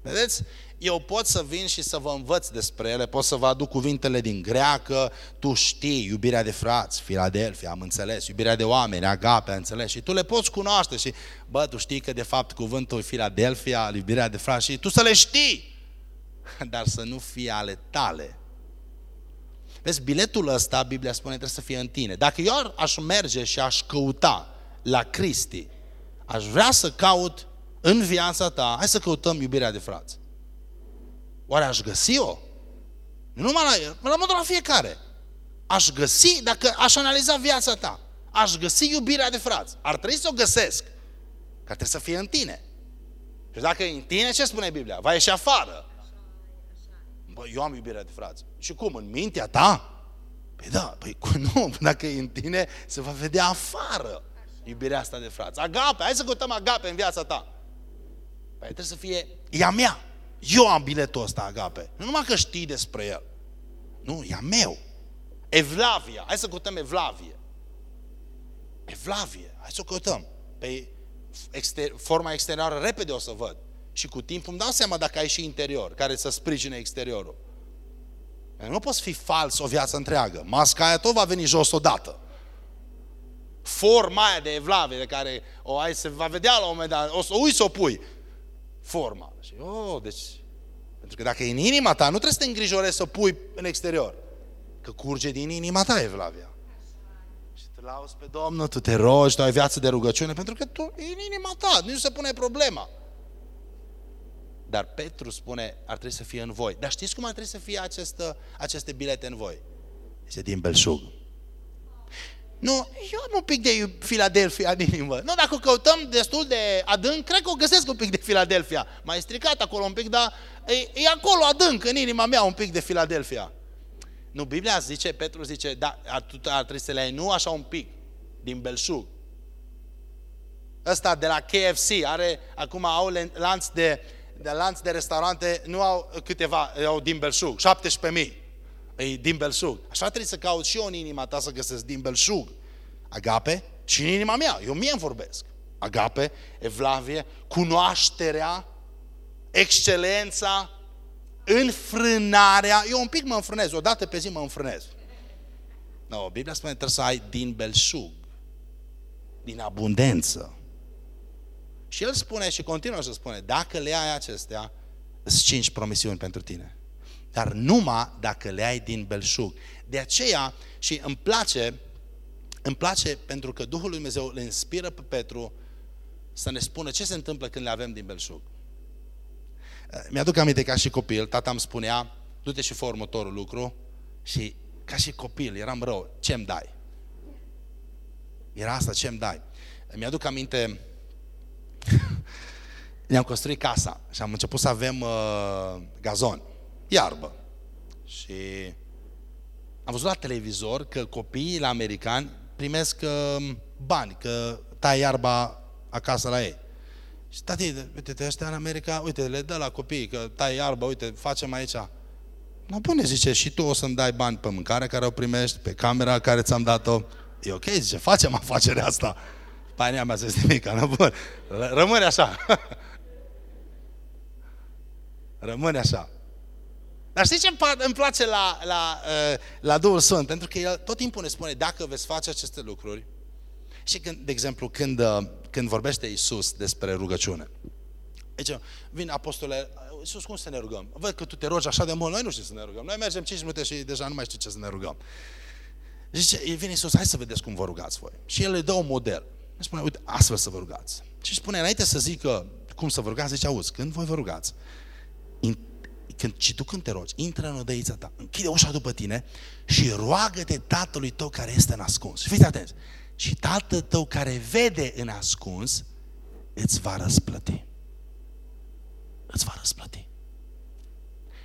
S1: Vedeți? Eu pot să vin și să vă învăț despre ele, pot să vă aduc cuvintele din greacă, tu știi, iubirea de frați, Filadelfia, am înțeles, iubirea de oameni, agape, am înțeles, și tu le poți cunoaște și, bă, tu știi că de fapt cuvântul Filadelfia, iubirea de frați, și tu să le știi, dar să nu fie ale tale. Vezi, biletul ăsta, Biblia spune, trebuie să fie în tine. Dacă eu aș merge și aș căuta la Cristi, aș vrea să caut în viața ta, hai să căutăm iubirea de frați. Oare aș găsi-o? Nu numai la, la modul la fiecare. Aș găsi dacă aș analiza viața ta. aș găsi iubirea de frați. Ar trebui să o găsesc. Că trebuie să fie în tine. Și dacă e în tine, ce spune Biblia? Va ieși afară. Bă, eu am iubirea de frați. Și cum? În mintea ta? Păi da, păi nu, dacă e în tine, se va vedea afară iubirea asta de frați. Agape, hai să căutăm agape în viața ta. Păi trebuie să fie, ea mea. Eu am biletul ăsta agape. Nu numai că știi despre el. Nu, e a meu. Evlavia. Hai să căutăm Evlavie. Evlavie. Hai să o căutăm. Pe exter- forma exterioară repede o să văd. Și cu timp îmi dau seama dacă ai și interior, care să sprijine exteriorul. Nu poți fi fals o viață întreagă. Masca aia tot va veni jos odată. Forma aia de evlavie de care o ai se va vedea la un moment dat, o să uiți să o pui. Forma. Și, oh, deci, pentru că dacă e în inima ta, nu trebuie să te îngrijorezi să pui în exterior. Că curge din inima ta evlavia. Și te lauzi pe Domnul, tu te rogi, tu ai viață de rugăciune, pentru că tu e în inima ta, nu se pune problema. Dar Petru spune, ar trebui să fie în voi. Dar știți cum ar trebui să fie aceste, aceste bilete în voi? Este din belșug. Nu, eu am un pic de Filadelfia în inimă. Nu, dacă căutăm destul de adânc, cred că o găsesc un pic de Filadelfia. Mai stricat acolo un pic, dar e, e acolo adânc, în inima mea, un pic de Filadelfia. Nu, Biblia zice, Petru zice, da, ar, ar trebui să le ai, nu așa un pic, din belșug. Ăsta de la KFC are, acum au lanț de de lanț de restaurante nu au câteva, au din belșug, 17.000. E din belșug. Așa trebuie să caut și eu în inima ta să găsesc din belșug. Agape și în inima mea. Eu mie îmi vorbesc. Agape, evlavie, cunoașterea, excelența, înfrânarea. Eu un pic mă înfrânez, o dată pe zi mă înfrânez. No, Biblia spune trebuie să ai din belșug, din abundență. Și el spune și continuă să spune, dacă le ai acestea, îți cinci promisiuni pentru tine. Dar numai dacă le ai din belșug. De aceea, și îmi place, îmi place pentru că Duhul lui Dumnezeu le inspiră pe Petru să ne spună ce se întâmplă când le avem din belșug. Mi-aduc aminte ca și copil, tata îmi spunea, du-te și fă următorul lucru și ca și copil, eram rău, ce-mi dai? Era asta, ce-mi dai? Mi-aduc aminte, ne-am construit casa și am început să avem uh, gazon, iarbă. Și am văzut la televizor că copiii la americani primesc uh, bani, că tai iarba acasă la ei. Și tati, uite, te ăștia în America, uite, le dă la copii, că tai iarbă, uite, facem aici. Nu bune, zice, și tu o să-mi dai bani pe mâncare care o primești, pe camera care ți-am dat-o. E ok, zice, facem afacerea asta. Pania mea să nimic, nu bun. Rămâne așa. Rămâne așa. Dar știți ce îmi place la, la, uh, la Duhul Sfânt? Pentru că El tot timpul ne spune, dacă veți face aceste lucruri, și când, de exemplu, când, uh, când vorbește Isus despre rugăciune, deci, vin apostole, Iisus, cum să ne rugăm? Văd că tu te rogi așa de mult, noi nu știm să ne rugăm. Noi mergem 5 minute și deja nu mai știu ce să ne rugăm. Zice, vine Iisus, hai să vedeți cum vă rugați voi. Și El le dă un model. Ne spune, uite, astfel să vă rugați. Și spune, înainte să zică cum să vă rugați, zice, auzi, când voi vă rugați, in, când, și tu când te rogi, intră în odăița ta, închide ușa după tine și roagă-te tatălui tău care este în ascuns. Și fiți atenți, și tatăl tău care vede în ascuns, îți va răsplăti. Îți va răsplăti.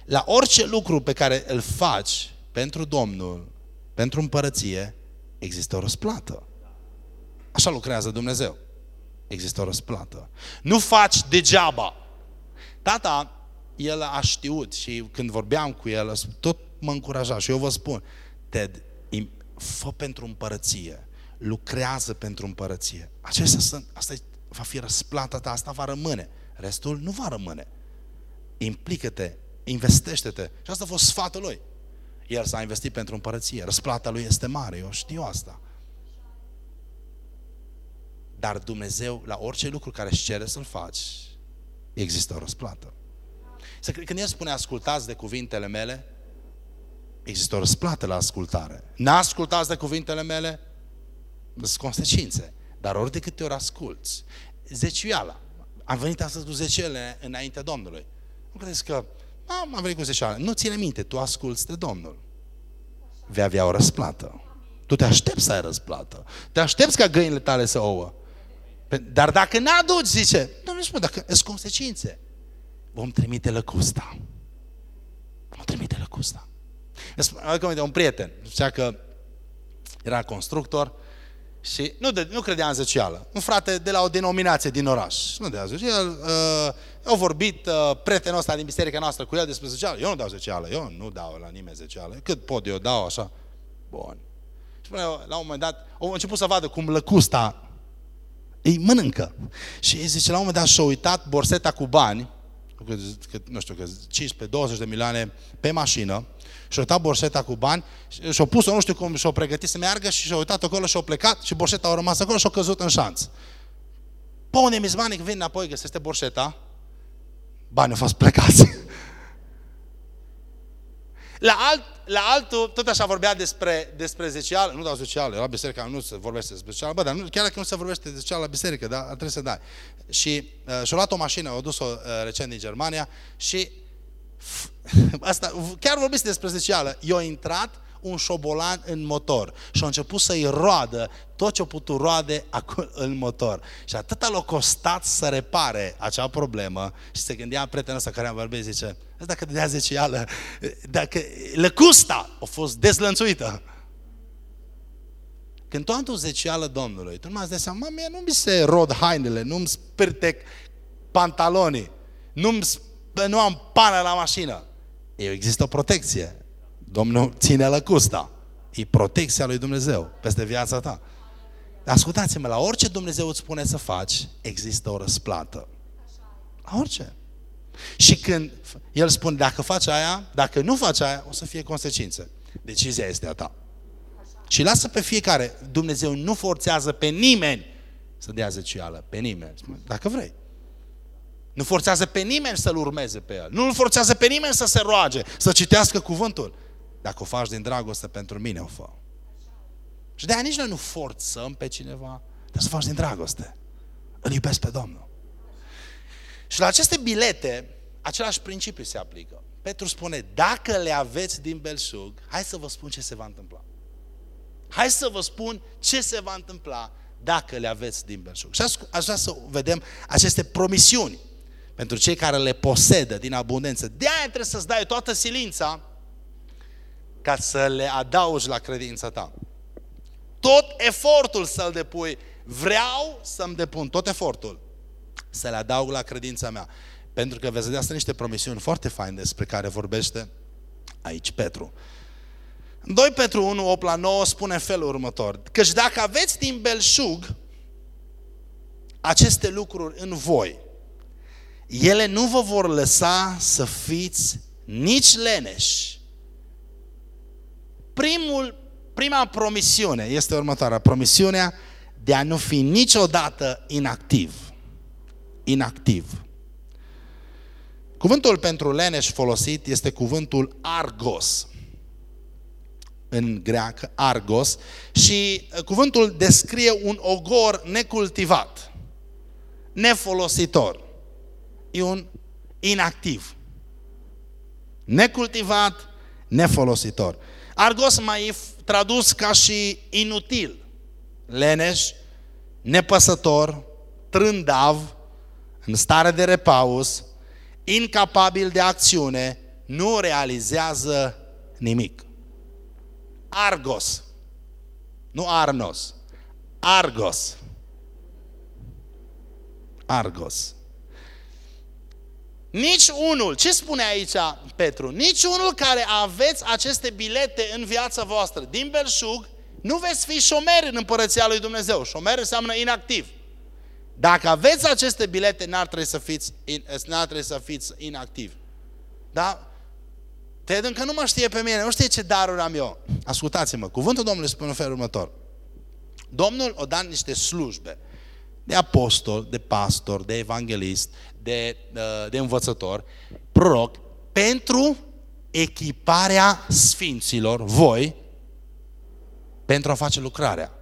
S1: La orice lucru pe care îl faci pentru Domnul, pentru împărăție, există o răsplată. Așa lucrează Dumnezeu. Există o răsplată. Nu faci degeaba. Tata, el a știut și când vorbeam cu el, tot mă încuraja și eu vă spun, Ted, fă pentru împărăție, lucrează pentru împărăție. Acestea sunt, asta va fi răsplata ta, asta va rămâne. Restul nu va rămâne. Implică-te, investește-te. Și asta a fost sfatul lui. El s-a investit pentru împărăție. Răsplata lui este mare, eu știu asta. Dar Dumnezeu, la orice lucru care își cere să-l faci, există o răsplată. Când El spune ascultați de cuvintele mele, există o răsplată la ascultare. N-ascultați de cuvintele mele, sunt consecințe. Dar ori de câte ori asculți, zeciuiala. Am venit astăzi cu zecele înaintea Domnului. Nu credeți că am, am venit cu zecioala. Nu ține minte, tu asculți de Domnul. Vei avea o răsplată. Tu te aștepți să ai răsplată. Te aștepți ca găinile tale să ouă. Dar dacă n-aduci, zice, nu spune, dacă sunt consecințe, vom trimite lăcusta. Vom trimite lăcusta. Adică, un prieten, zicea că era constructor și nu, de, nu credea în zecială. Un frate de la o denominație din oraș. Nu de zecială. Uh, au vorbit uh, prietenul ăsta din biserica noastră cu el despre zecială. Eu nu dau zecială, eu nu dau la nimeni zecială. Cât pot eu dau așa? Bun. Și până la un moment dat, au început să vadă cum lăcusta îi mănâncă. Și zice, la un moment dat și-a uitat borseta cu bani, că, că, nu știu, că 15-20 de milioane pe mașină, și-a uitat borseta cu bani, și-a pus-o, nu știu cum, și-a pregătit să meargă și și-a uitat acolo și-a plecat și borseta a rămas acolo și-a căzut în șanț. Pune mizmanic, vine înapoi, găsește borseta, banii au fost plecați. La, alt, la altul, tot așa vorbea despre, despre zecial, nu dau zecial, la biserică nu se vorbește despre zecial, bă, dar nu, chiar dacă nu se vorbește de zecial la biserică, dar trebuie să dai. Și uh, și-a luat o mașină, a dus-o uh, recent din Germania și asta, chiar vorbiți despre zecială, i-a intrat un șobolan în motor și a început să-i roadă tot ce a putut roade acolo în motor. Și atâta l-a costat să repare acea problemă și se gândea prietenul ăsta care am vorbit, zice, dacă dădea zecială, dacă lăcusta a fost dezlănțuită. Când tu am zecială Domnului, tu nu m-ați dat seama, mie nu mi se rod hainele, nu-mi spârtec pantalonii, nu-mi, nu am pană la mașină. Eu există o protecție. Domnul ține lăcusta. E protecția lui Dumnezeu peste viața ta. Ascultați-mă, la orice Dumnezeu îți spune să faci, există o răsplată. La orice. Și când El spune, dacă faci aia, dacă nu faci aia, o să fie consecințe. Decizia este a ta. Și lasă pe fiecare. Dumnezeu nu forțează pe nimeni să dea zecială. Pe nimeni. Dacă vrei. Nu forțează pe nimeni să-L urmeze pe El. Nu-L forțează pe nimeni să se roage, să citească cuvântul. Dacă o faci din dragoste pentru mine, o fă. Și de aia nici noi nu forțăm pe cineva, dar să faci din dragoste. Îl iubesc pe Domnul. Și la aceste bilete, același principiu se aplică. Petru spune, dacă le aveți din belșug, hai să vă spun ce se va întâmpla. Hai să vă spun ce se va întâmpla dacă le aveți din belșug. Și aș vrea să vedem aceste promisiuni pentru cei care le posedă din abundență. De aia trebuie să-ți dai toată silința ca să le adaugi la credința ta. Tot efortul să-l depui. Vreau să-mi depun tot efortul să le adaug la credința mea. Pentru că veți vedea, sunt niște promisiuni foarte faine despre care vorbește aici Petru. 2 Petru 1, 8 la 9 spune felul următor. Căci dacă aveți din belșug aceste lucruri în voi, ele nu vă vor lăsa să fiți nici leneși, primul, prima promisiune este următoarea. Promisiunea de a nu fi niciodată inactiv. Inactiv. Cuvântul pentru leneș folosit este cuvântul argos. În greacă, argos. Și cuvântul descrie un ogor necultivat, nefolositor. E un inactiv. Necultivat, nefolositor. Argos mai e tradus ca și inutil, leneș, nepăsător, trândav, în stare de repaus, incapabil de acțiune, nu realizează nimic. Argos. Nu Arnos. Argos. Argos. Nici unul, ce spune aici Petru? Nici unul care aveți aceste bilete în viața voastră din belșug, nu veți fi șomeri în împărăția lui Dumnezeu. Șomer înseamnă inactiv. Dacă aveți aceste bilete, n-ar trebui să fiți, n-ar trebui să fiți inactivi. Da? Ted încă nu mă știe pe mine, nu știe ce daruri am eu. Ascultați-mă, cuvântul Domnului spune în felul următor. Domnul o dat niște slujbe de apostol, de pastor, de evanghelist, de, uh, de învățător, proroc, pentru echiparea sfinților, voi, pentru a face lucrarea.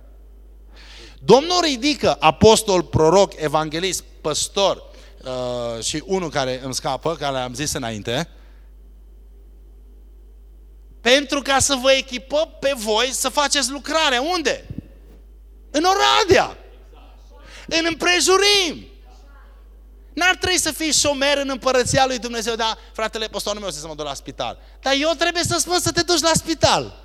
S1: Domnul ridică apostol, proroc, evanghelist, păstor uh, și unul care îmi scapă, care am zis înainte, pentru ca să vă echipăm pe voi să faceți lucrarea. Unde? În Oradea. În împrejurim. N-ar trebui să fii șomer în împărăția lui Dumnezeu, dar fratele postorul meu să mă duc la spital. Dar eu trebuie să spun să te duci la spital.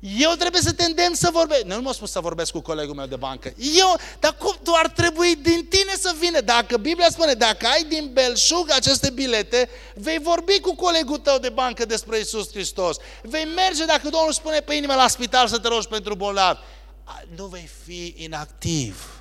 S1: Eu trebuie să te îndemn să vorbești. Nu, nu m-a spus să vorbesc cu colegul meu de bancă. Eu, dar cum tu ar trebui din tine să vină? Dacă Biblia spune, dacă ai din belșug aceste bilete, vei vorbi cu colegul tău de bancă despre Isus Hristos. Vei merge, dacă Domnul spune pe inimă la spital să te rogi pentru bolnav. Nu vei fi inactiv.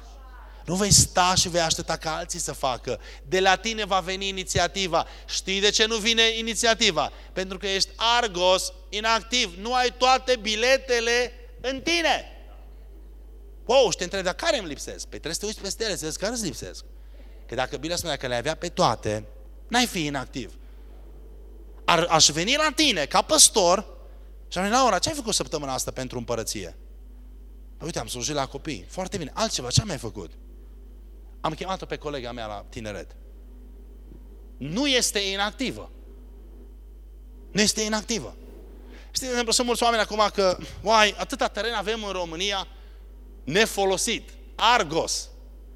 S1: Nu vei sta și vei aștepta ca alții să facă. De la tine va veni inițiativa. Știi de ce nu vine inițiativa? Pentru că ești argos, inactiv. Nu ai toate biletele în tine. Wow, și te întrebi, dar care îmi lipsesc? Păi trebuie să te uiți peste ele, să vezi care îți lipsesc. Că dacă Biblia spune că le avea pe toate, n-ai fi inactiv. Ar, aș veni la tine, ca păstor, și am venit la ora, ce ai făcut săptămâna asta pentru împărăție? Păi uite, am slujit la copii. Foarte bine. Altceva, ce am mai făcut? Am chemat-o pe colega mea la tineret. Nu este inactivă. Nu este inactivă. Știți, de exemplu, sunt mulți oameni acum că, uai, atâta teren avem în România nefolosit, argos,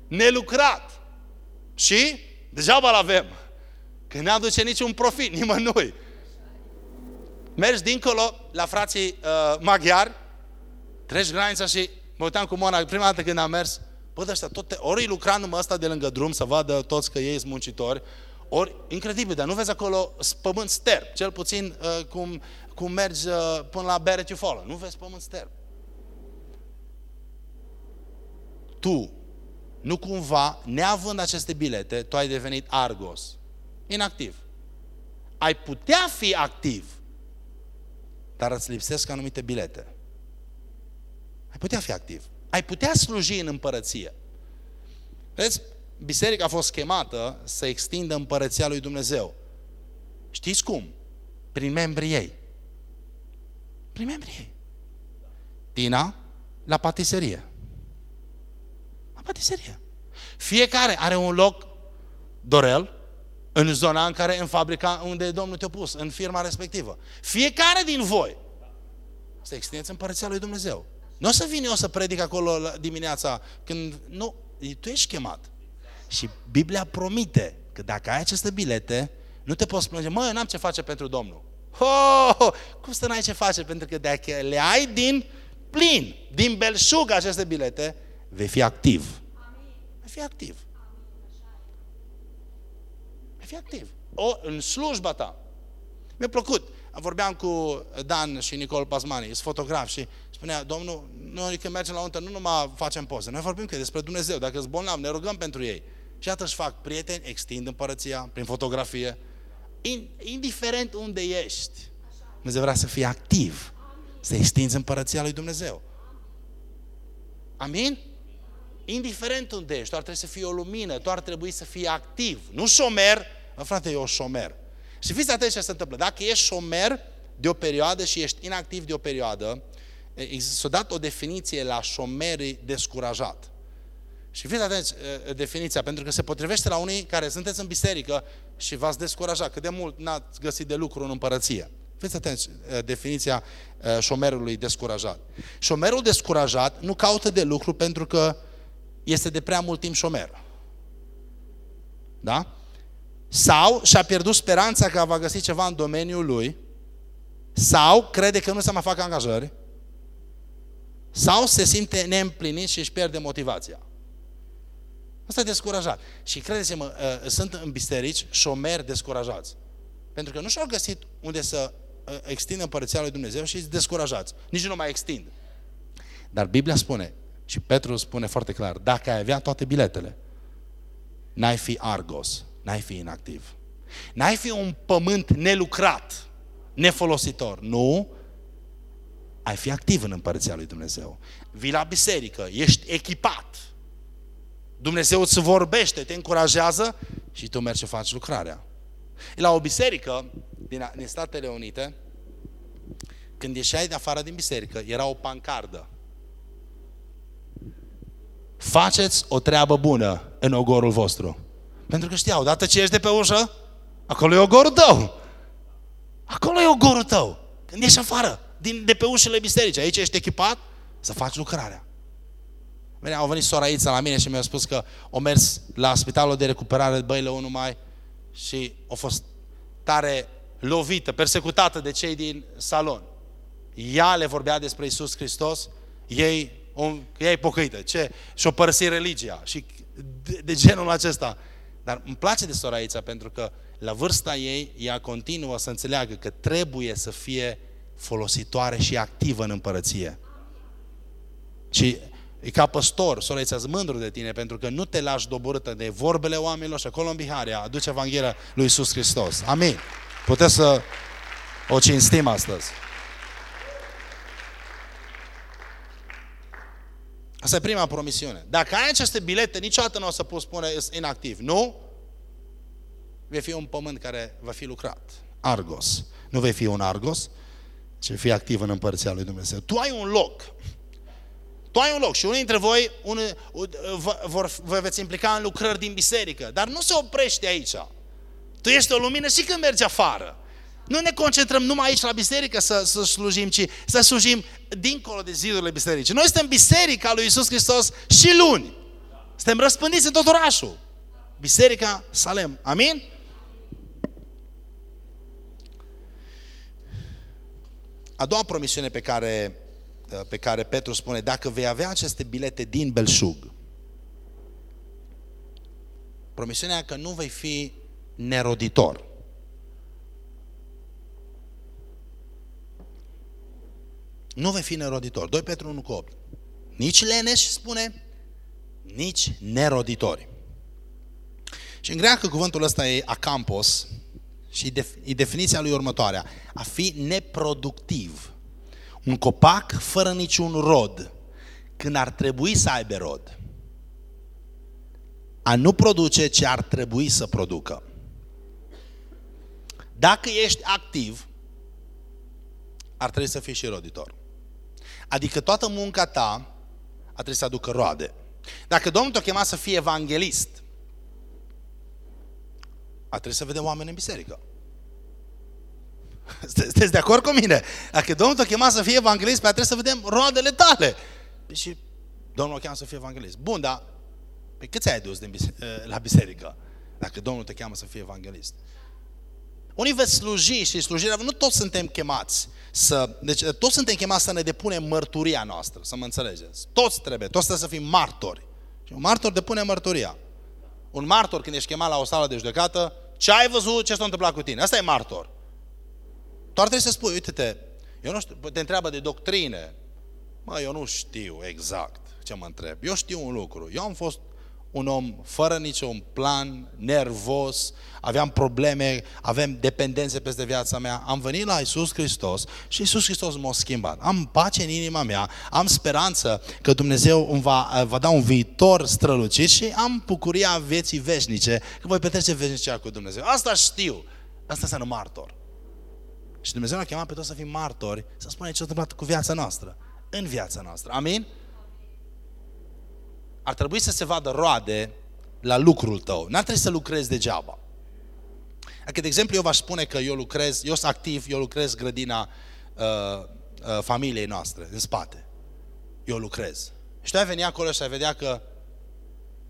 S1: nelucrat. Și degeaba l-avem. Că ne aduce niciun profit, nimănui. Mergi dincolo la frații uh, maghiari, treci granița și mă uitam cu Mona, prima dată când am mers, Bă, de ăștia, tot, ori lucra numai ăsta de lângă drum să vadă toți că ei sunt muncitori, ori, incredibil, dar nu vezi acolo pământ sterb, cel puțin uh, cum, cum mergi uh, până la Barrett Fallen, nu vezi pământ sterb. Tu, nu cumva, neavând aceste bilete, tu ai devenit argos, inactiv. Ai putea fi activ, dar îți lipsesc anumite bilete. Ai putea fi activ ai putea sluji în împărăție. Vedeți, biserica a fost chemată să extindă împărăția lui Dumnezeu. Știți cum? Prin membrii ei. Prin membrii ei. Tina la patiserie. La patiserie. Fiecare are un loc dorel în zona în care, în fabrica unde Domnul te-a pus, în firma respectivă. Fiecare din voi să extindeți împărăția lui Dumnezeu. Nu o să vin eu să predic acolo dimineața când... Nu, tu ești chemat. Și Biblia promite că dacă ai aceste bilete, nu te poți plânge, mă, eu n-am ce face pentru Domnul. Oh, cum să n-ai ce face? Pentru că dacă le ai din plin, din belșug aceste bilete, vei fi activ. Vei fi activ. Vei fi activ. O, în slujba ta. Mi-a plăcut. Vorbeam cu Dan și Nicol Pasmani, sunt fotograf și spunea, Domnul, noi când mergem la untă nu numai facem poze, noi vorbim că despre Dumnezeu, dacă sunt bolnavi, ne rugăm pentru ei. Și iată își fac prieteni, extind împărăția prin fotografie. Indiferent unde ești, Dumnezeu vrea să fii activ, să extinzi împărăția lui Dumnezeu. Amin? Indiferent unde ești, tu ar trebui să fii o lumină, tu ar trebui să fii activ, nu șomer, mă, frate, eu șomer. Și fiți atenți ce se întâmplă. Dacă ești șomer de o perioadă și ești inactiv de o perioadă, s-a dat o definiție la șomerii descurajat. Și fiți atenți definiția, pentru că se potrivește la unii care sunteți în biserică și v-ați descurajat. Cât de mult n-ați găsit de lucru în împărăție. Fiți atenți definiția șomerului descurajat. Șomerul descurajat nu caută de lucru pentru că este de prea mult timp șomer. Da? Sau și-a pierdut speranța că va găsi ceva în domeniul lui, sau crede că nu se mai fac angajări, sau se simte neîmplinit și își pierde motivația. Asta e descurajat. Și credeți-mă, uh, sunt în biserici șomeri descurajați. Pentru că nu și-au găsit unde să uh, extindă împărăția lui Dumnezeu și sunt descurajați. Nici nu mai extind. Dar Biblia spune, și Petru spune foarte clar, dacă ai avea toate biletele, n-ai fi argos, n-ai fi inactiv. N-ai fi un pământ nelucrat, nefolositor. Nu, ai fi activ în împărăția lui Dumnezeu. Vii la biserică, ești echipat. Dumnezeu îți vorbește, te încurajează și tu mergi și faci lucrarea. La o biserică din, din Statele Unite, când ieșeai de afară din biserică, era o pancardă. Faceți o treabă bună în ogorul vostru. Pentru că știau, odată ce ești de pe ușă, acolo e ogorul tău. Acolo e ogorul tău. Când ieși afară, din, de pe ușile bisericii, aici ești echipat să faci lucrarea. Bine, au venit sora Ița la mine și mi-a spus că o mers la spitalul de recuperare Băile 1 mai și a fost tare lovită, persecutată de cei din salon. Ea le vorbea despre Isus Hristos, ei, o, ea e pocăită, ce? Și-o părăsi religia și de, de genul acesta. Dar îmi place de sora Ița pentru că la vârsta ei, ea continuă să înțeleagă că trebuie să fie folositoare și activă în împărăție. Și e ca păstor, soră mândru de tine pentru că nu te lași doborâtă de vorbele oamenilor și acolo în Biharia aduce Evanghelia lui Iisus Hristos. Amin. Puteți să o cinstim astăzi. Asta e prima promisiune. Dacă ai aceste bilete, niciodată nu o să poți spune inactiv. Nu? Vei fi un pământ care va fi lucrat. Argos. Nu vei fi un Argos, ci vei fi activ în împărția lui Dumnezeu. Tu ai un loc. Tu ai un loc și unii dintre voi un, vor, vă veți implica în lucrări din biserică, dar nu se oprește aici. Tu ești o lumină și când mergi afară. Nu ne concentrăm numai aici la biserică să, să slujim, ci să slujim dincolo de zidurile bisericii. Noi suntem biserica lui Isus Hristos și luni. Suntem răspândiți în tot orașul. Biserica Salem. Amin? A doua promisiune pe care, pe care Petru spune, dacă vei avea aceste bilete din belșug, promisiunea că nu vei fi neroditor. Nu vei fi neroditor. 2 Petru 1 cu 8. Nici leneși, spune, nici neroditori. Și în greacă cuvântul ăsta e acampos și e definiția lui următoarea. A fi neproductiv. Un copac fără niciun rod, când ar trebui să aibă rod. A nu produce ce ar trebui să producă. Dacă ești activ, ar trebui să fii și roditor. Adică toată munca ta ar trebui să aducă roade. Dacă Domnul te-a chemat să fii evanghelist, ar trebui să vedem oameni în biserică. Sunteți de acord cu mine? Dacă Domnul te-a chemat să fii evanghelist, ar trebui să vedem roadele tale. Și Domnul te cheamă să fii evanghelist. Bun, dar pe cât ți-ai dus din biserică, la biserică? Dacă Domnul te cheamă să fii evanghelist. Unii veți sluji și slujirea, nu toți suntem chemați să, deci toți suntem chemați să ne depunem mărturia noastră, să mă înțelegeți. Toți trebuie, toți trebuie să fim martori. Și un martor depune mărturia. Un martor când ești chemat la o sală de judecată, ce ai văzut, ce s-a întâmplat cu tine? Asta e martor. Tu ar trebui să spui, uite-te, eu nu știu, te întreabă de doctrine. Mă, eu nu știu exact ce mă întreb. Eu știu un lucru. Eu am fost un om fără niciun plan, nervos, aveam probleme, avem dependențe peste viața mea. Am venit la Isus Hristos și Isus Hristos m-a schimbat. Am pace în inima mea, am speranță că Dumnezeu îmi va, va da un viitor strălucit și am bucuria vieții veșnice, că voi petrece veșnicea cu Dumnezeu. Asta știu. Asta înseamnă martor. Și Dumnezeu ne-a chemat pe toți să fim martori, să spunem ce s-a întâmplat cu viața noastră, în viața noastră. Amin? ar trebui să se vadă roade la lucrul tău. N-ar trebui să lucrezi degeaba. Adică, de exemplu, eu v-aș spune că eu lucrez, eu sunt activ, eu lucrez grădina uh, uh, familiei noastre, în spate. Eu lucrez. Și tu ai venit acolo și ai vedea că,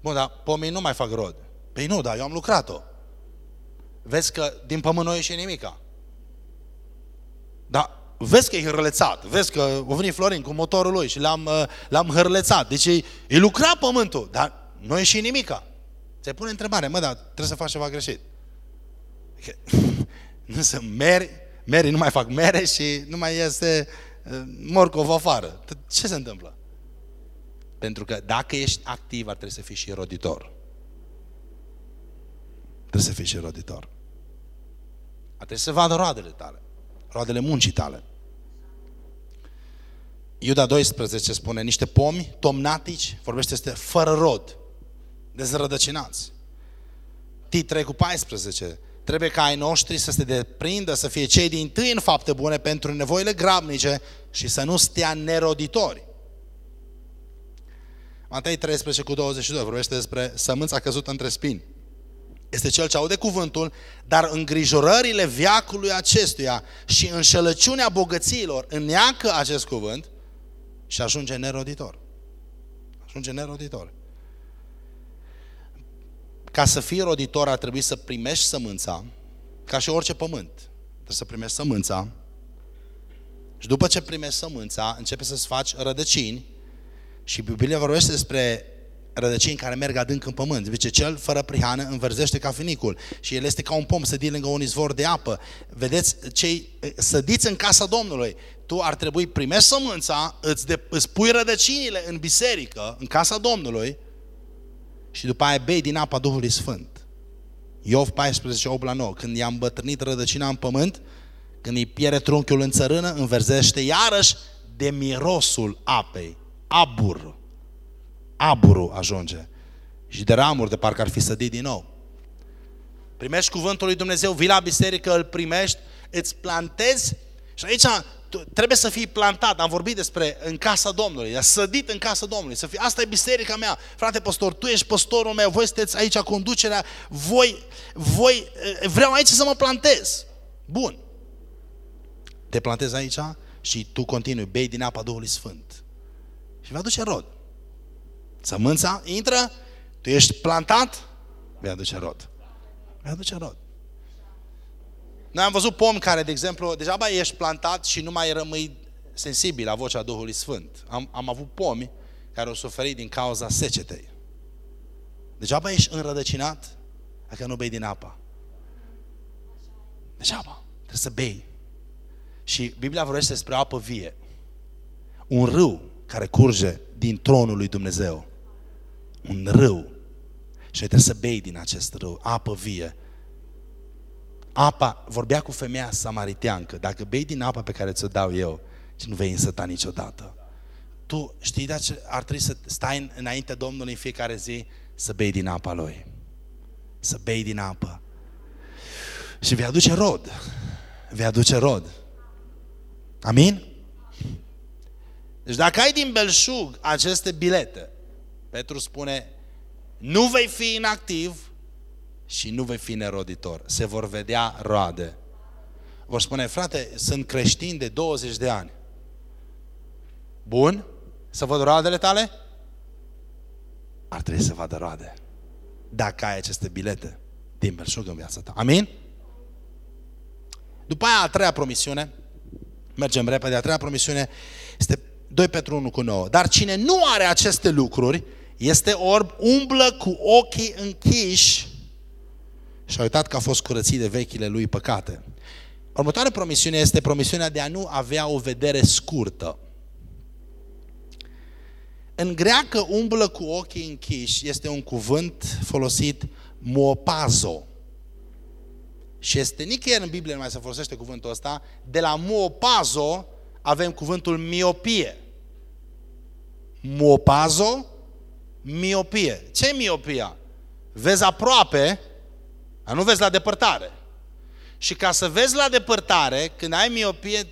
S1: bun, dar pomii nu mai fac rod. Păi nu, dar eu am lucrat-o. Vezi că din pământ nu ieșe nimica. Dar vezi că e hărlețat, vezi că a venit Florin cu motorul lui și l-am, uh, l-am hărlețat. Deci e, e lucrat pământul, dar nu e și nimica. Se pune întrebare, mă, dar trebuie să faci ceva greșit. Nu să meri, meri nu mai fac mere și nu mai este uh, morcov afară. Ce se întâmplă? Pentru că dacă ești activ, ar trebui să fii și roditor. Trebuie să fii și roditor. Ar trebui să vadă roadele tale, roadele muncii tale. Iuda 12 spune, niște pomi tomnatici, vorbește este fără rod, dezrădăcinați. T3 cu 14, trebuie ca ai noștri să se deprindă, să fie cei din tâi în fapte bune pentru nevoile grabnice și să nu stea neroditori. Matei 13 cu 22 vorbește despre sămânța căzută între spini. Este cel ce aude cuvântul, dar îngrijorările viacului acestuia și înșelăciunea bogățiilor înneacă acest cuvânt și ajunge neroditor. Ajunge neroditor. Ca să fii roditor ar trebui să primești sămânța, ca și orice pământ. Trebuie să primești sămânța și după ce primești sămânța, începe să-ți faci rădăcini și Biblia vorbește despre rădăcini care merg adânc în pământ. Zice, cel fără prihană înverzește ca finicul și el este ca un pom sădit lângă un izvor de apă. Vedeți, cei sădiți în casa Domnului, tu ar trebui primești sămânța, îți, de, îți pui rădăcinile în biserică, în casa Domnului și după aia bei din apa Duhului Sfânt. Iov 14, 8 la 9. Când i-a îmbătrânit rădăcina în pământ, când îi pierde trunchiul în țărână, înverzește iarăși de mirosul apei. Abur. Aburul ajunge. Și de ramuri de parcă ar fi sădit din nou. Primești cuvântul lui Dumnezeu, vii la biserică, îl primești, îți plantezi și aici trebuie să fii plantat. Am vorbit despre în casa Domnului, a sădit în casa Domnului. Să fii, asta e biserica mea. Frate pastor, tu ești pastorul meu, voi sunteți aici conducerea, voi, voi, vreau aici să mă plantez. Bun. Te plantezi aici și tu continui, bei din apa Duhului Sfânt. Și va aduce rod. Sămânța intră, tu ești plantat, vei aduce rod. Vei aduce rod. Noi am văzut pomi care, de exemplu, degeaba ești plantat și nu mai rămâi sensibil la vocea Duhului Sfânt. Am, am avut pomi care au suferit din cauza secetei. Degeaba ești înrădăcinat dacă nu bei din apa. Degeaba. Trebuie să bei. Și Biblia vorbește despre apă vie. Un râu care curge din tronul lui Dumnezeu. Un râu. Și trebuie să bei din acest râu, apă vie. Apa, vorbea cu femeia samariteancă, dacă bei din apa pe care ți-o dau eu, și nu vei însăta niciodată. Tu știi de ce ar trebui să stai înainte Domnului în fiecare zi să bei din apa Lui. Să bei din apă. Și vei aduce rod. Vei aduce rod. Amin? Deci dacă ai din belșug aceste bilete, Petru spune, nu vei fi inactiv și nu vei fi neroditor. Se vor vedea roade. Vor spune, frate, sunt creștin de 20 de ani. Bun? Să văd roadele tale? Ar trebui să vadă roade. Dacă ai aceste bilete din belșug în viața ta. Amin? După aia, a treia promisiune, mergem repede, a treia promisiune este 2 Petru 1 cu 9. Dar cine nu are aceste lucruri, este orb, umblă cu ochii închiși și a uitat că a fost curățit de vechile lui păcate. Următoarea promisiune este promisiunea de a nu avea o vedere scurtă. În greacă, umblă cu ochii închiși este un cuvânt folosit mopazo. Și este nicăieri în Biblie nu mai se folosește cuvântul ăsta. De la mopazo avem cuvântul miopie. Mopazo, miopie. Ce e miopia? Vezi aproape, dar nu vezi la depărtare. Și ca să vezi la depărtare, când ai miopie,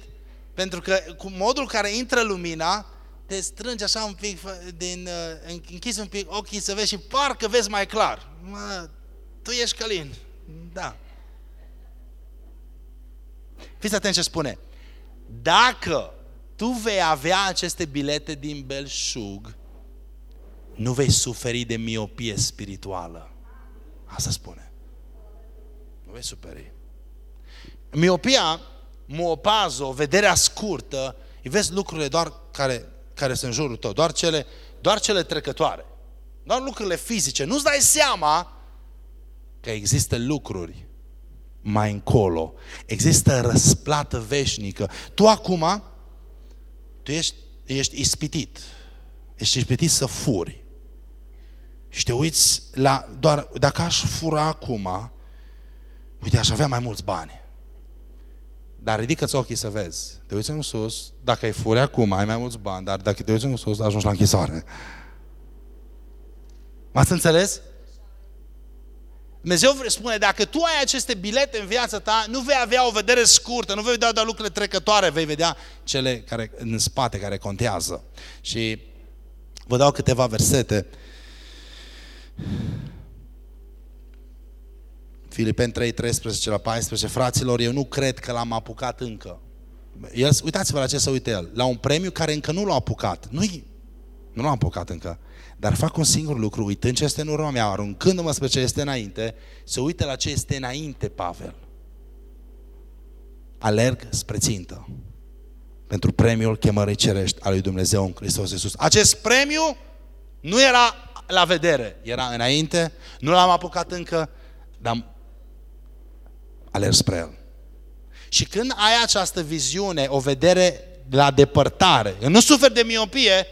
S1: pentru că cu modul care intră lumina, te strângi așa un pic, din, uh, închizi un pic ochii să vezi și parcă vezi mai clar. Mă, tu ești călin. Da. Fiți atenți ce spune. Dacă tu vei avea aceste bilete din belșug, nu vei suferi de miopie spirituală. Asta spune. Nu vei suferi. Miopia, mopazo, vederea scurtă, îi vezi lucrurile doar care, care sunt în jurul tău, doar cele, doar cele trecătoare. Doar lucrurile fizice. Nu-ți dai seama că există lucruri mai încolo. Există răsplată veșnică. Tu acum, tu ești, ești ispitit. Ești ispitit să furi. Și te uiți la, doar, dacă aș fura acum, uite, aș avea mai mulți bani. Dar ridică-ți ochii să vezi. Te uiți în sus, dacă ai furi acum, ai mai mulți bani, dar dacă te uiți în sus, ajungi la închisoare. M-ați înțeles? Dumnezeu spune, dacă tu ai aceste bilete în viața ta, nu vei avea o vedere scurtă, nu vei vedea doar lucrurile trecătoare, vei vedea cele care în spate, care contează. Și vă dau câteva versete. Filipeni 3, 13 la 14, fraților, eu nu cred că l-am apucat încă. El, uitați-vă la ce să uite el. La un premiu care încă nu l-a apucat. nu nu l-a apucat încă. Dar fac un singur lucru, uitând ce este în urma mea, aruncându-mă spre ce este înainte, să uite la ce este înainte, Pavel. Alerg spre țintă. Pentru premiul chemării cerești al lui Dumnezeu în Hristos Iisus. Acest premiu nu era la vedere, era înainte, nu l-am apucat încă, dar alerg spre el. Și când ai această viziune, o vedere la depărtare, nu suferi de miopie,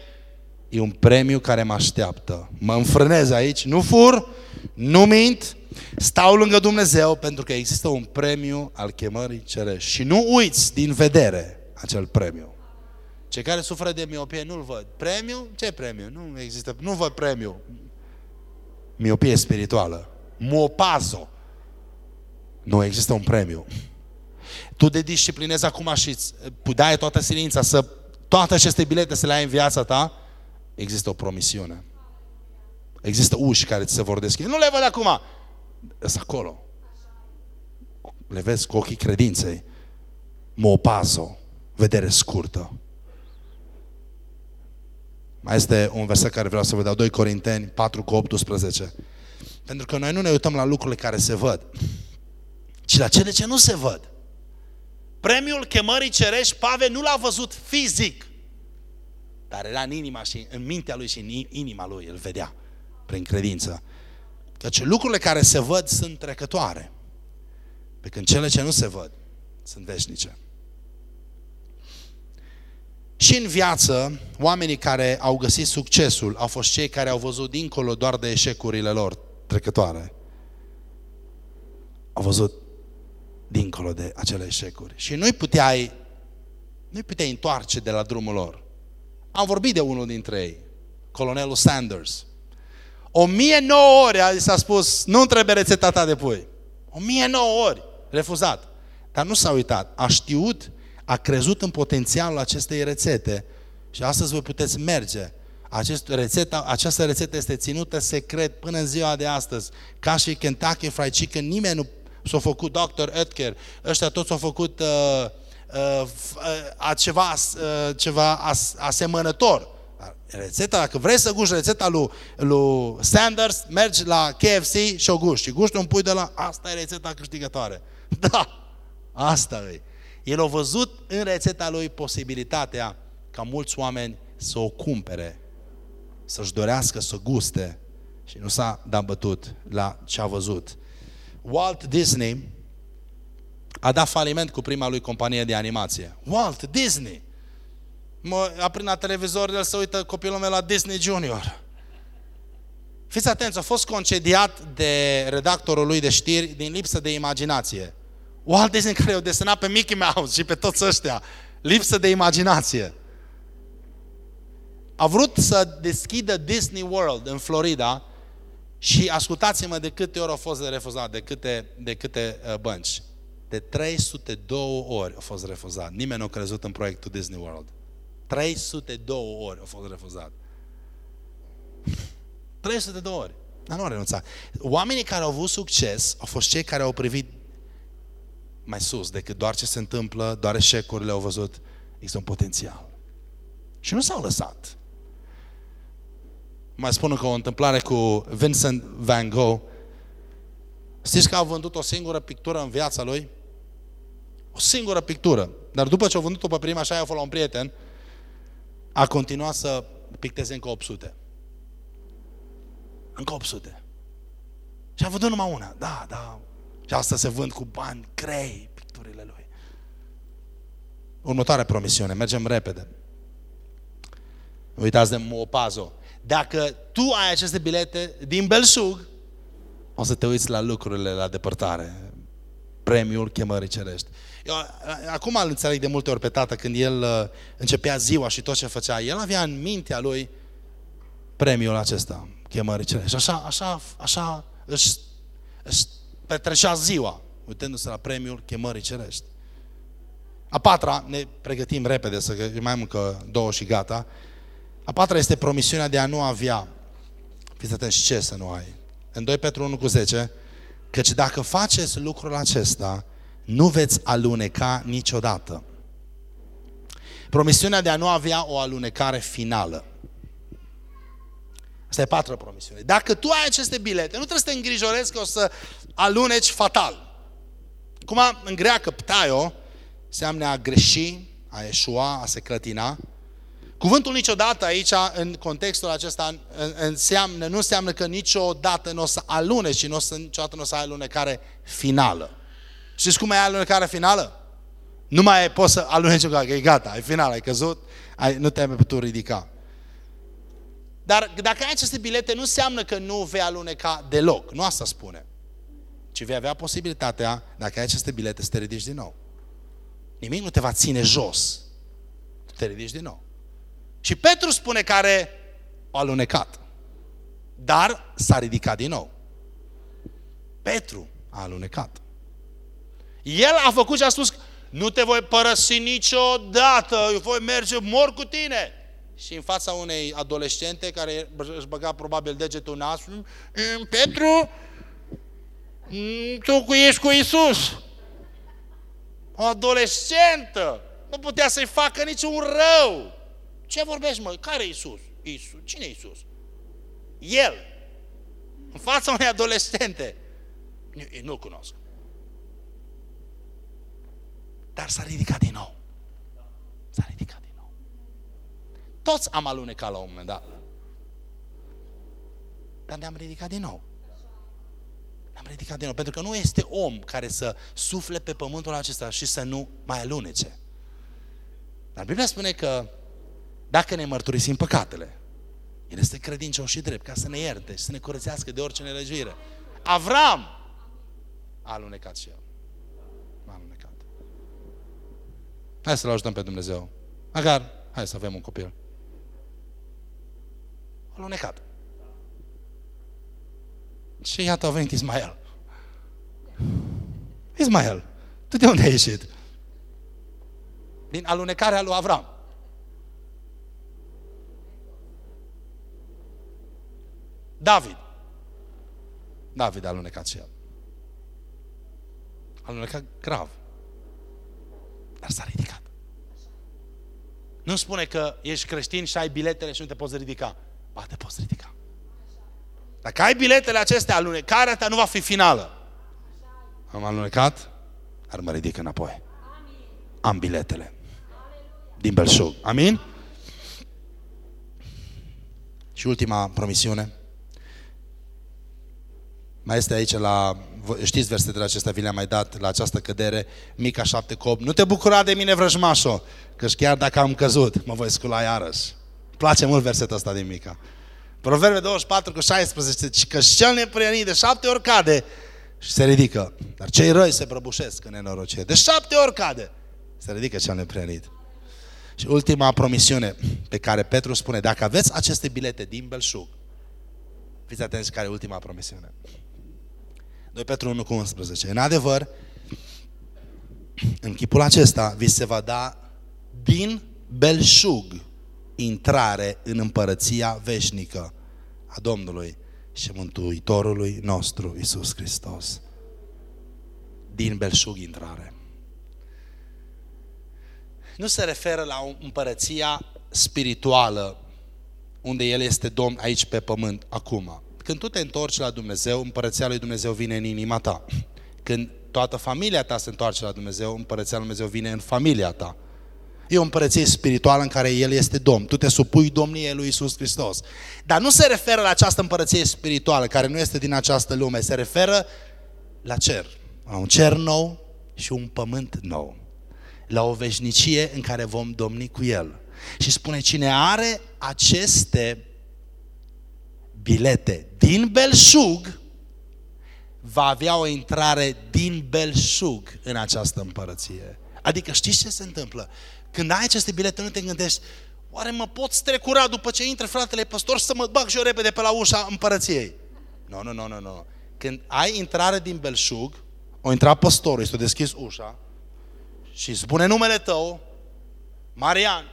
S1: e un premiu care mă așteaptă. Mă înfrânez aici, nu fur, nu mint, stau lângă Dumnezeu pentru că există un premiu al chemării cerești. Și nu uiți din vedere acel premiu. Cei care suferă de miopie nu-l văd. Premiu? Ce premiu? Nu există, nu văd premiu. Miopie spirituală. Mopazo. Nu există un premiu. Tu te disciplinezi acum și dai toată silința să toate aceste bilete să le ai în viața ta, există o promisiune. Există uși care ți se vor deschide. Nu le văd acum. Sunt acolo. Le vezi cu ochii credinței. Mopazo. Vedere scurtă. Mai este un verset care vreau să vă dau. 2 Corinteni 4 cu 18. Pentru că noi nu ne uităm la lucrurile care se văd, ci la cele ce nu se văd. Premiul chemării cerești, Pavel nu l-a văzut fizic, dar era în inima și în mintea lui și în inima lui, îl vedea prin credință. Căci lucrurile care se văd sunt trecătoare, pe când cele ce nu se văd sunt veșnice. Și în viață, oamenii care au găsit succesul au fost cei care au văzut dincolo doar de eșecurile lor trecătoare. Au văzut dincolo de acele eșecuri. Și nu-i puteai, nu-i puteai întoarce de la drumul lor. Am vorbit de unul dintre ei, colonelul Sanders. O mie nouă ori s-a spus, nu trebuie rețeta ta de pui. O mie nouă ori, refuzat. Dar nu s-a uitat, a știut, a crezut în potențialul acestei rețete și astăzi voi puteți merge. Acest rețeta, această rețetă este ținută secret până în ziua de astăzi. Ca și Kentucky Fried Chicken, nimeni nu s-a făcut Dr. Edgar, ăștia toți s-au făcut uh, uh, uh, ceva, uh, ceva as, asemănător. Rețeta, dacă vrei să guști rețeta lui, lui Sanders, mergi la KFC și o guști. Și guști un pui de la, asta e rețeta câștigătoare. Da, asta e. El a văzut în rețeta lui posibilitatea ca mulți oameni să o cumpere, să-și dorească să guste și nu s-a dat bătut la ce a văzut. Walt Disney a dat faliment cu prima lui companie de animație. Walt Disney! Mă aprind la televizor, el să uită copilul meu la Disney Junior. Fiți atenți, a fost concediat de redactorul lui de știri din lipsă de imaginație. Walt Disney care o desenat pe Mickey Mouse și pe toți ăștia. Lipsă de imaginație. A vrut să deschidă Disney World în Florida și ascultați-mă de câte ori a fost refuzat, de câte, de câte uh, bănci. De 302 ori a fost refuzat. Nimeni nu a crezut în proiectul Disney World. 302 ori a fost refuzat. 302 ori. Dar nu a renunțat. Oamenii care au avut succes au fost cei care au privit mai sus decât doar ce se întâmplă, doar eșecurile au văzut. Există un potențial. Și nu s-au lăsat mai spun că o întâmplare cu Vincent Van Gogh. Știți că a vândut o singură pictură în viața lui? O singură pictură. Dar după ce a vândut-o pe prima și a la un prieten, a continuat să picteze încă 800. Încă 800. Și a vândut numai una. Da, da. Și asta se vând cu bani grei, picturile lui. Următoarea promisiune. Mergem repede. Uitați de Mopazo. Dacă tu ai aceste bilete din belșug, o să te uiți la lucrurile la depărtare. Premiul chemării cerești. Eu acum îl înțeleg de multe ori pe tată când el uh, începea ziua și tot ce făcea. El avea în mintea lui premiul acesta, chemării cerești. Așa, așa, așa își, își petrecea ziua, uitându-se la premiul chemării cerești. A patra, ne pregătim repede, să mai am încă două și gata. A patra este promisiunea de a nu avea. Fiți atenți ce să nu ai. În 2 Petru 1 cu 10, Căci dacă faceți lucrul acesta, nu veți aluneca niciodată. Promisiunea de a nu avea o alunecare finală. Asta e patra promisiune. Dacă tu ai aceste bilete, nu trebuie să te îngrijorezi că o să aluneci fatal. Cum în greacă ptaio seamnă a greși, a eșua, a se clătina. Cuvântul niciodată aici, în contextul acesta, înseamnă, nu înseamnă că niciodată nu o să aluneci și nu o să, niciodată nu o să ai alunecare finală. Știți cum e alunecarea finală? Nu mai poți să aluneci că e gata, e final, ai căzut, ai, nu te-ai mai putut ridica. Dar dacă ai aceste bilete, nu înseamnă că nu vei aluneca deloc. Nu asta spune. Ci vei avea posibilitatea, dacă ai aceste bilete, să te ridici din nou. Nimic nu te va ține jos. Tu te ridici din nou. Și Petru spune că are o alunecat. Dar s-a ridicat din nou. Petru a alunecat. El a făcut și a spus, nu te voi părăsi niciodată, eu voi merge, mor cu tine. Și în fața unei adolescente care își băga probabil degetul în nas, Petru, tu cu ești cu Isus. O adolescentă. Nu putea să-i facă niciun rău. Ce vorbești, mă? Care e Isus? Isus. Cine e Isus? El. În fața unei adolescente. Nu-l cunosc. Dar s-a ridicat din nou. S-a ridicat din nou. Toți am alunecat la un moment dat. Dar ne-am ridicat din nou. Ne-am ridicat din nou. Pentru că nu este om care să sufle pe pământul acesta și să nu mai alunece. Dar Biblia spune că dacă ne mărturisim păcatele, El este credincios și drept ca să ne ierte și să ne curățească de orice nelejuire. Avram a alunecat și el. Hai să-L ajutăm pe Dumnezeu. Agar, hai să avem un copil. A lunecat. Și iată a venit Ismael. Ismael, tu de unde ai ieșit? Din alunecarea lui Avram. David. David a alunecat și el. A alunecat grav. Dar s-a ridicat. Nu spune că ești creștin și ai biletele și nu te poți ridica. Ba, te poți ridica. Dacă ai biletele acestea, alunecarea ta nu va fi finală. Am alunecat, dar mă ridic înapoi. Am biletele. Din belșug. Amin? Și ultima promisiune. Mai este aici la, știți versetele acestea, vi le-am mai dat la această cădere, Mica 7 cop. Nu te bucura de mine, vrăjmașo, că chiar dacă am căzut, mă voi scula iarăși. Place mult versetul ăsta din Mica. Proverbe 24 cu 16, că cel neprienit de șapte ori cade și se ridică. Dar cei răi se prăbușesc în nenorocire. De șapte ori cade, se ridică cel neprienit. Și ultima promisiune pe care Petru spune, dacă aveți aceste bilete din belșug, fiți atenți care e ultima promisiune. 2 Petru 1 cu 11. În adevăr, în chipul acesta vi se va da din belșug intrare în împărăția veșnică a Domnului și Mântuitorului nostru, Isus Hristos. Din belșug intrare. Nu se referă la împărăția spirituală unde El este Domn aici pe pământ, acum. Când tu te întorci la Dumnezeu, împărăția lui Dumnezeu vine în inima ta. Când toată familia ta se întoarce la Dumnezeu, împărăția lui Dumnezeu vine în familia ta. E o împărăție spirituală în care El este Domn. Tu te supui domniei lui Isus Hristos. Dar nu se referă la această împărăție spirituală, care nu este din această lume. Se referă la cer. La un cer nou și un pământ nou. La o veșnicie în care vom domni cu El. Și spune, cine are aceste bilete din belșug, va avea o intrare din belșug în această împărăție. Adică știți ce se întâmplă? Când ai aceste bilete, nu te gândești, oare mă pot strecura după ce intră fratele păstor să mă bag și eu repede pe la ușa împărăției? Nu, nu, nu, nu, nu. Când ai intrare din belșug, o intra păstorul, este deschis ușa și spune numele tău, Marian,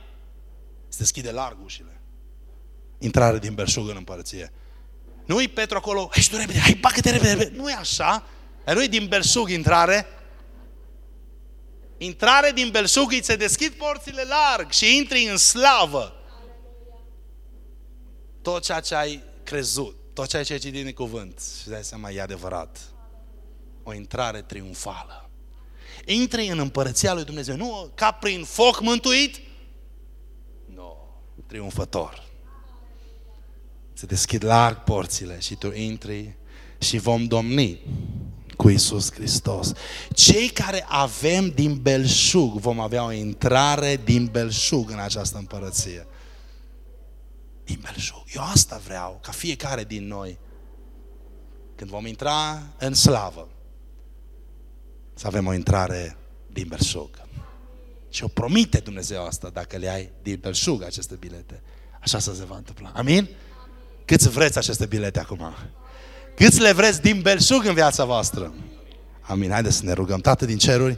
S1: se deschide larg ușile. Intrare din belșug în împărăție. Nu-i Petru acolo, hai tu repede, hai bagă-te repede, repede. Nu e așa. E nu din belșug intrare. Intrare din belșug, îi se deschid porțile larg și intri în slavă. Tot ceea ce ai crezut, tot ceea ce ai citit din cuvânt și dai seama, e adevărat. O intrare triumfală. Intri în împărăția lui Dumnezeu, nu ca prin foc mântuit, nu, triumfător. Se deschid larg porțile și tu intri și vom domni cu Isus Hristos. Cei care avem din belșug vom avea o intrare din belșug în această împărăție. Din belșug. Eu asta vreau, ca fiecare din noi. Când vom intra în slavă, să avem o intrare din belșug. Și o promite Dumnezeu asta dacă le ai din belșug aceste bilete. Așa să se va întâmpla. Amin? Câți vreți aceste bilete acum? Câți le vreți din belșug în viața voastră? Amin. Haideți să ne rugăm. Tată din ceruri,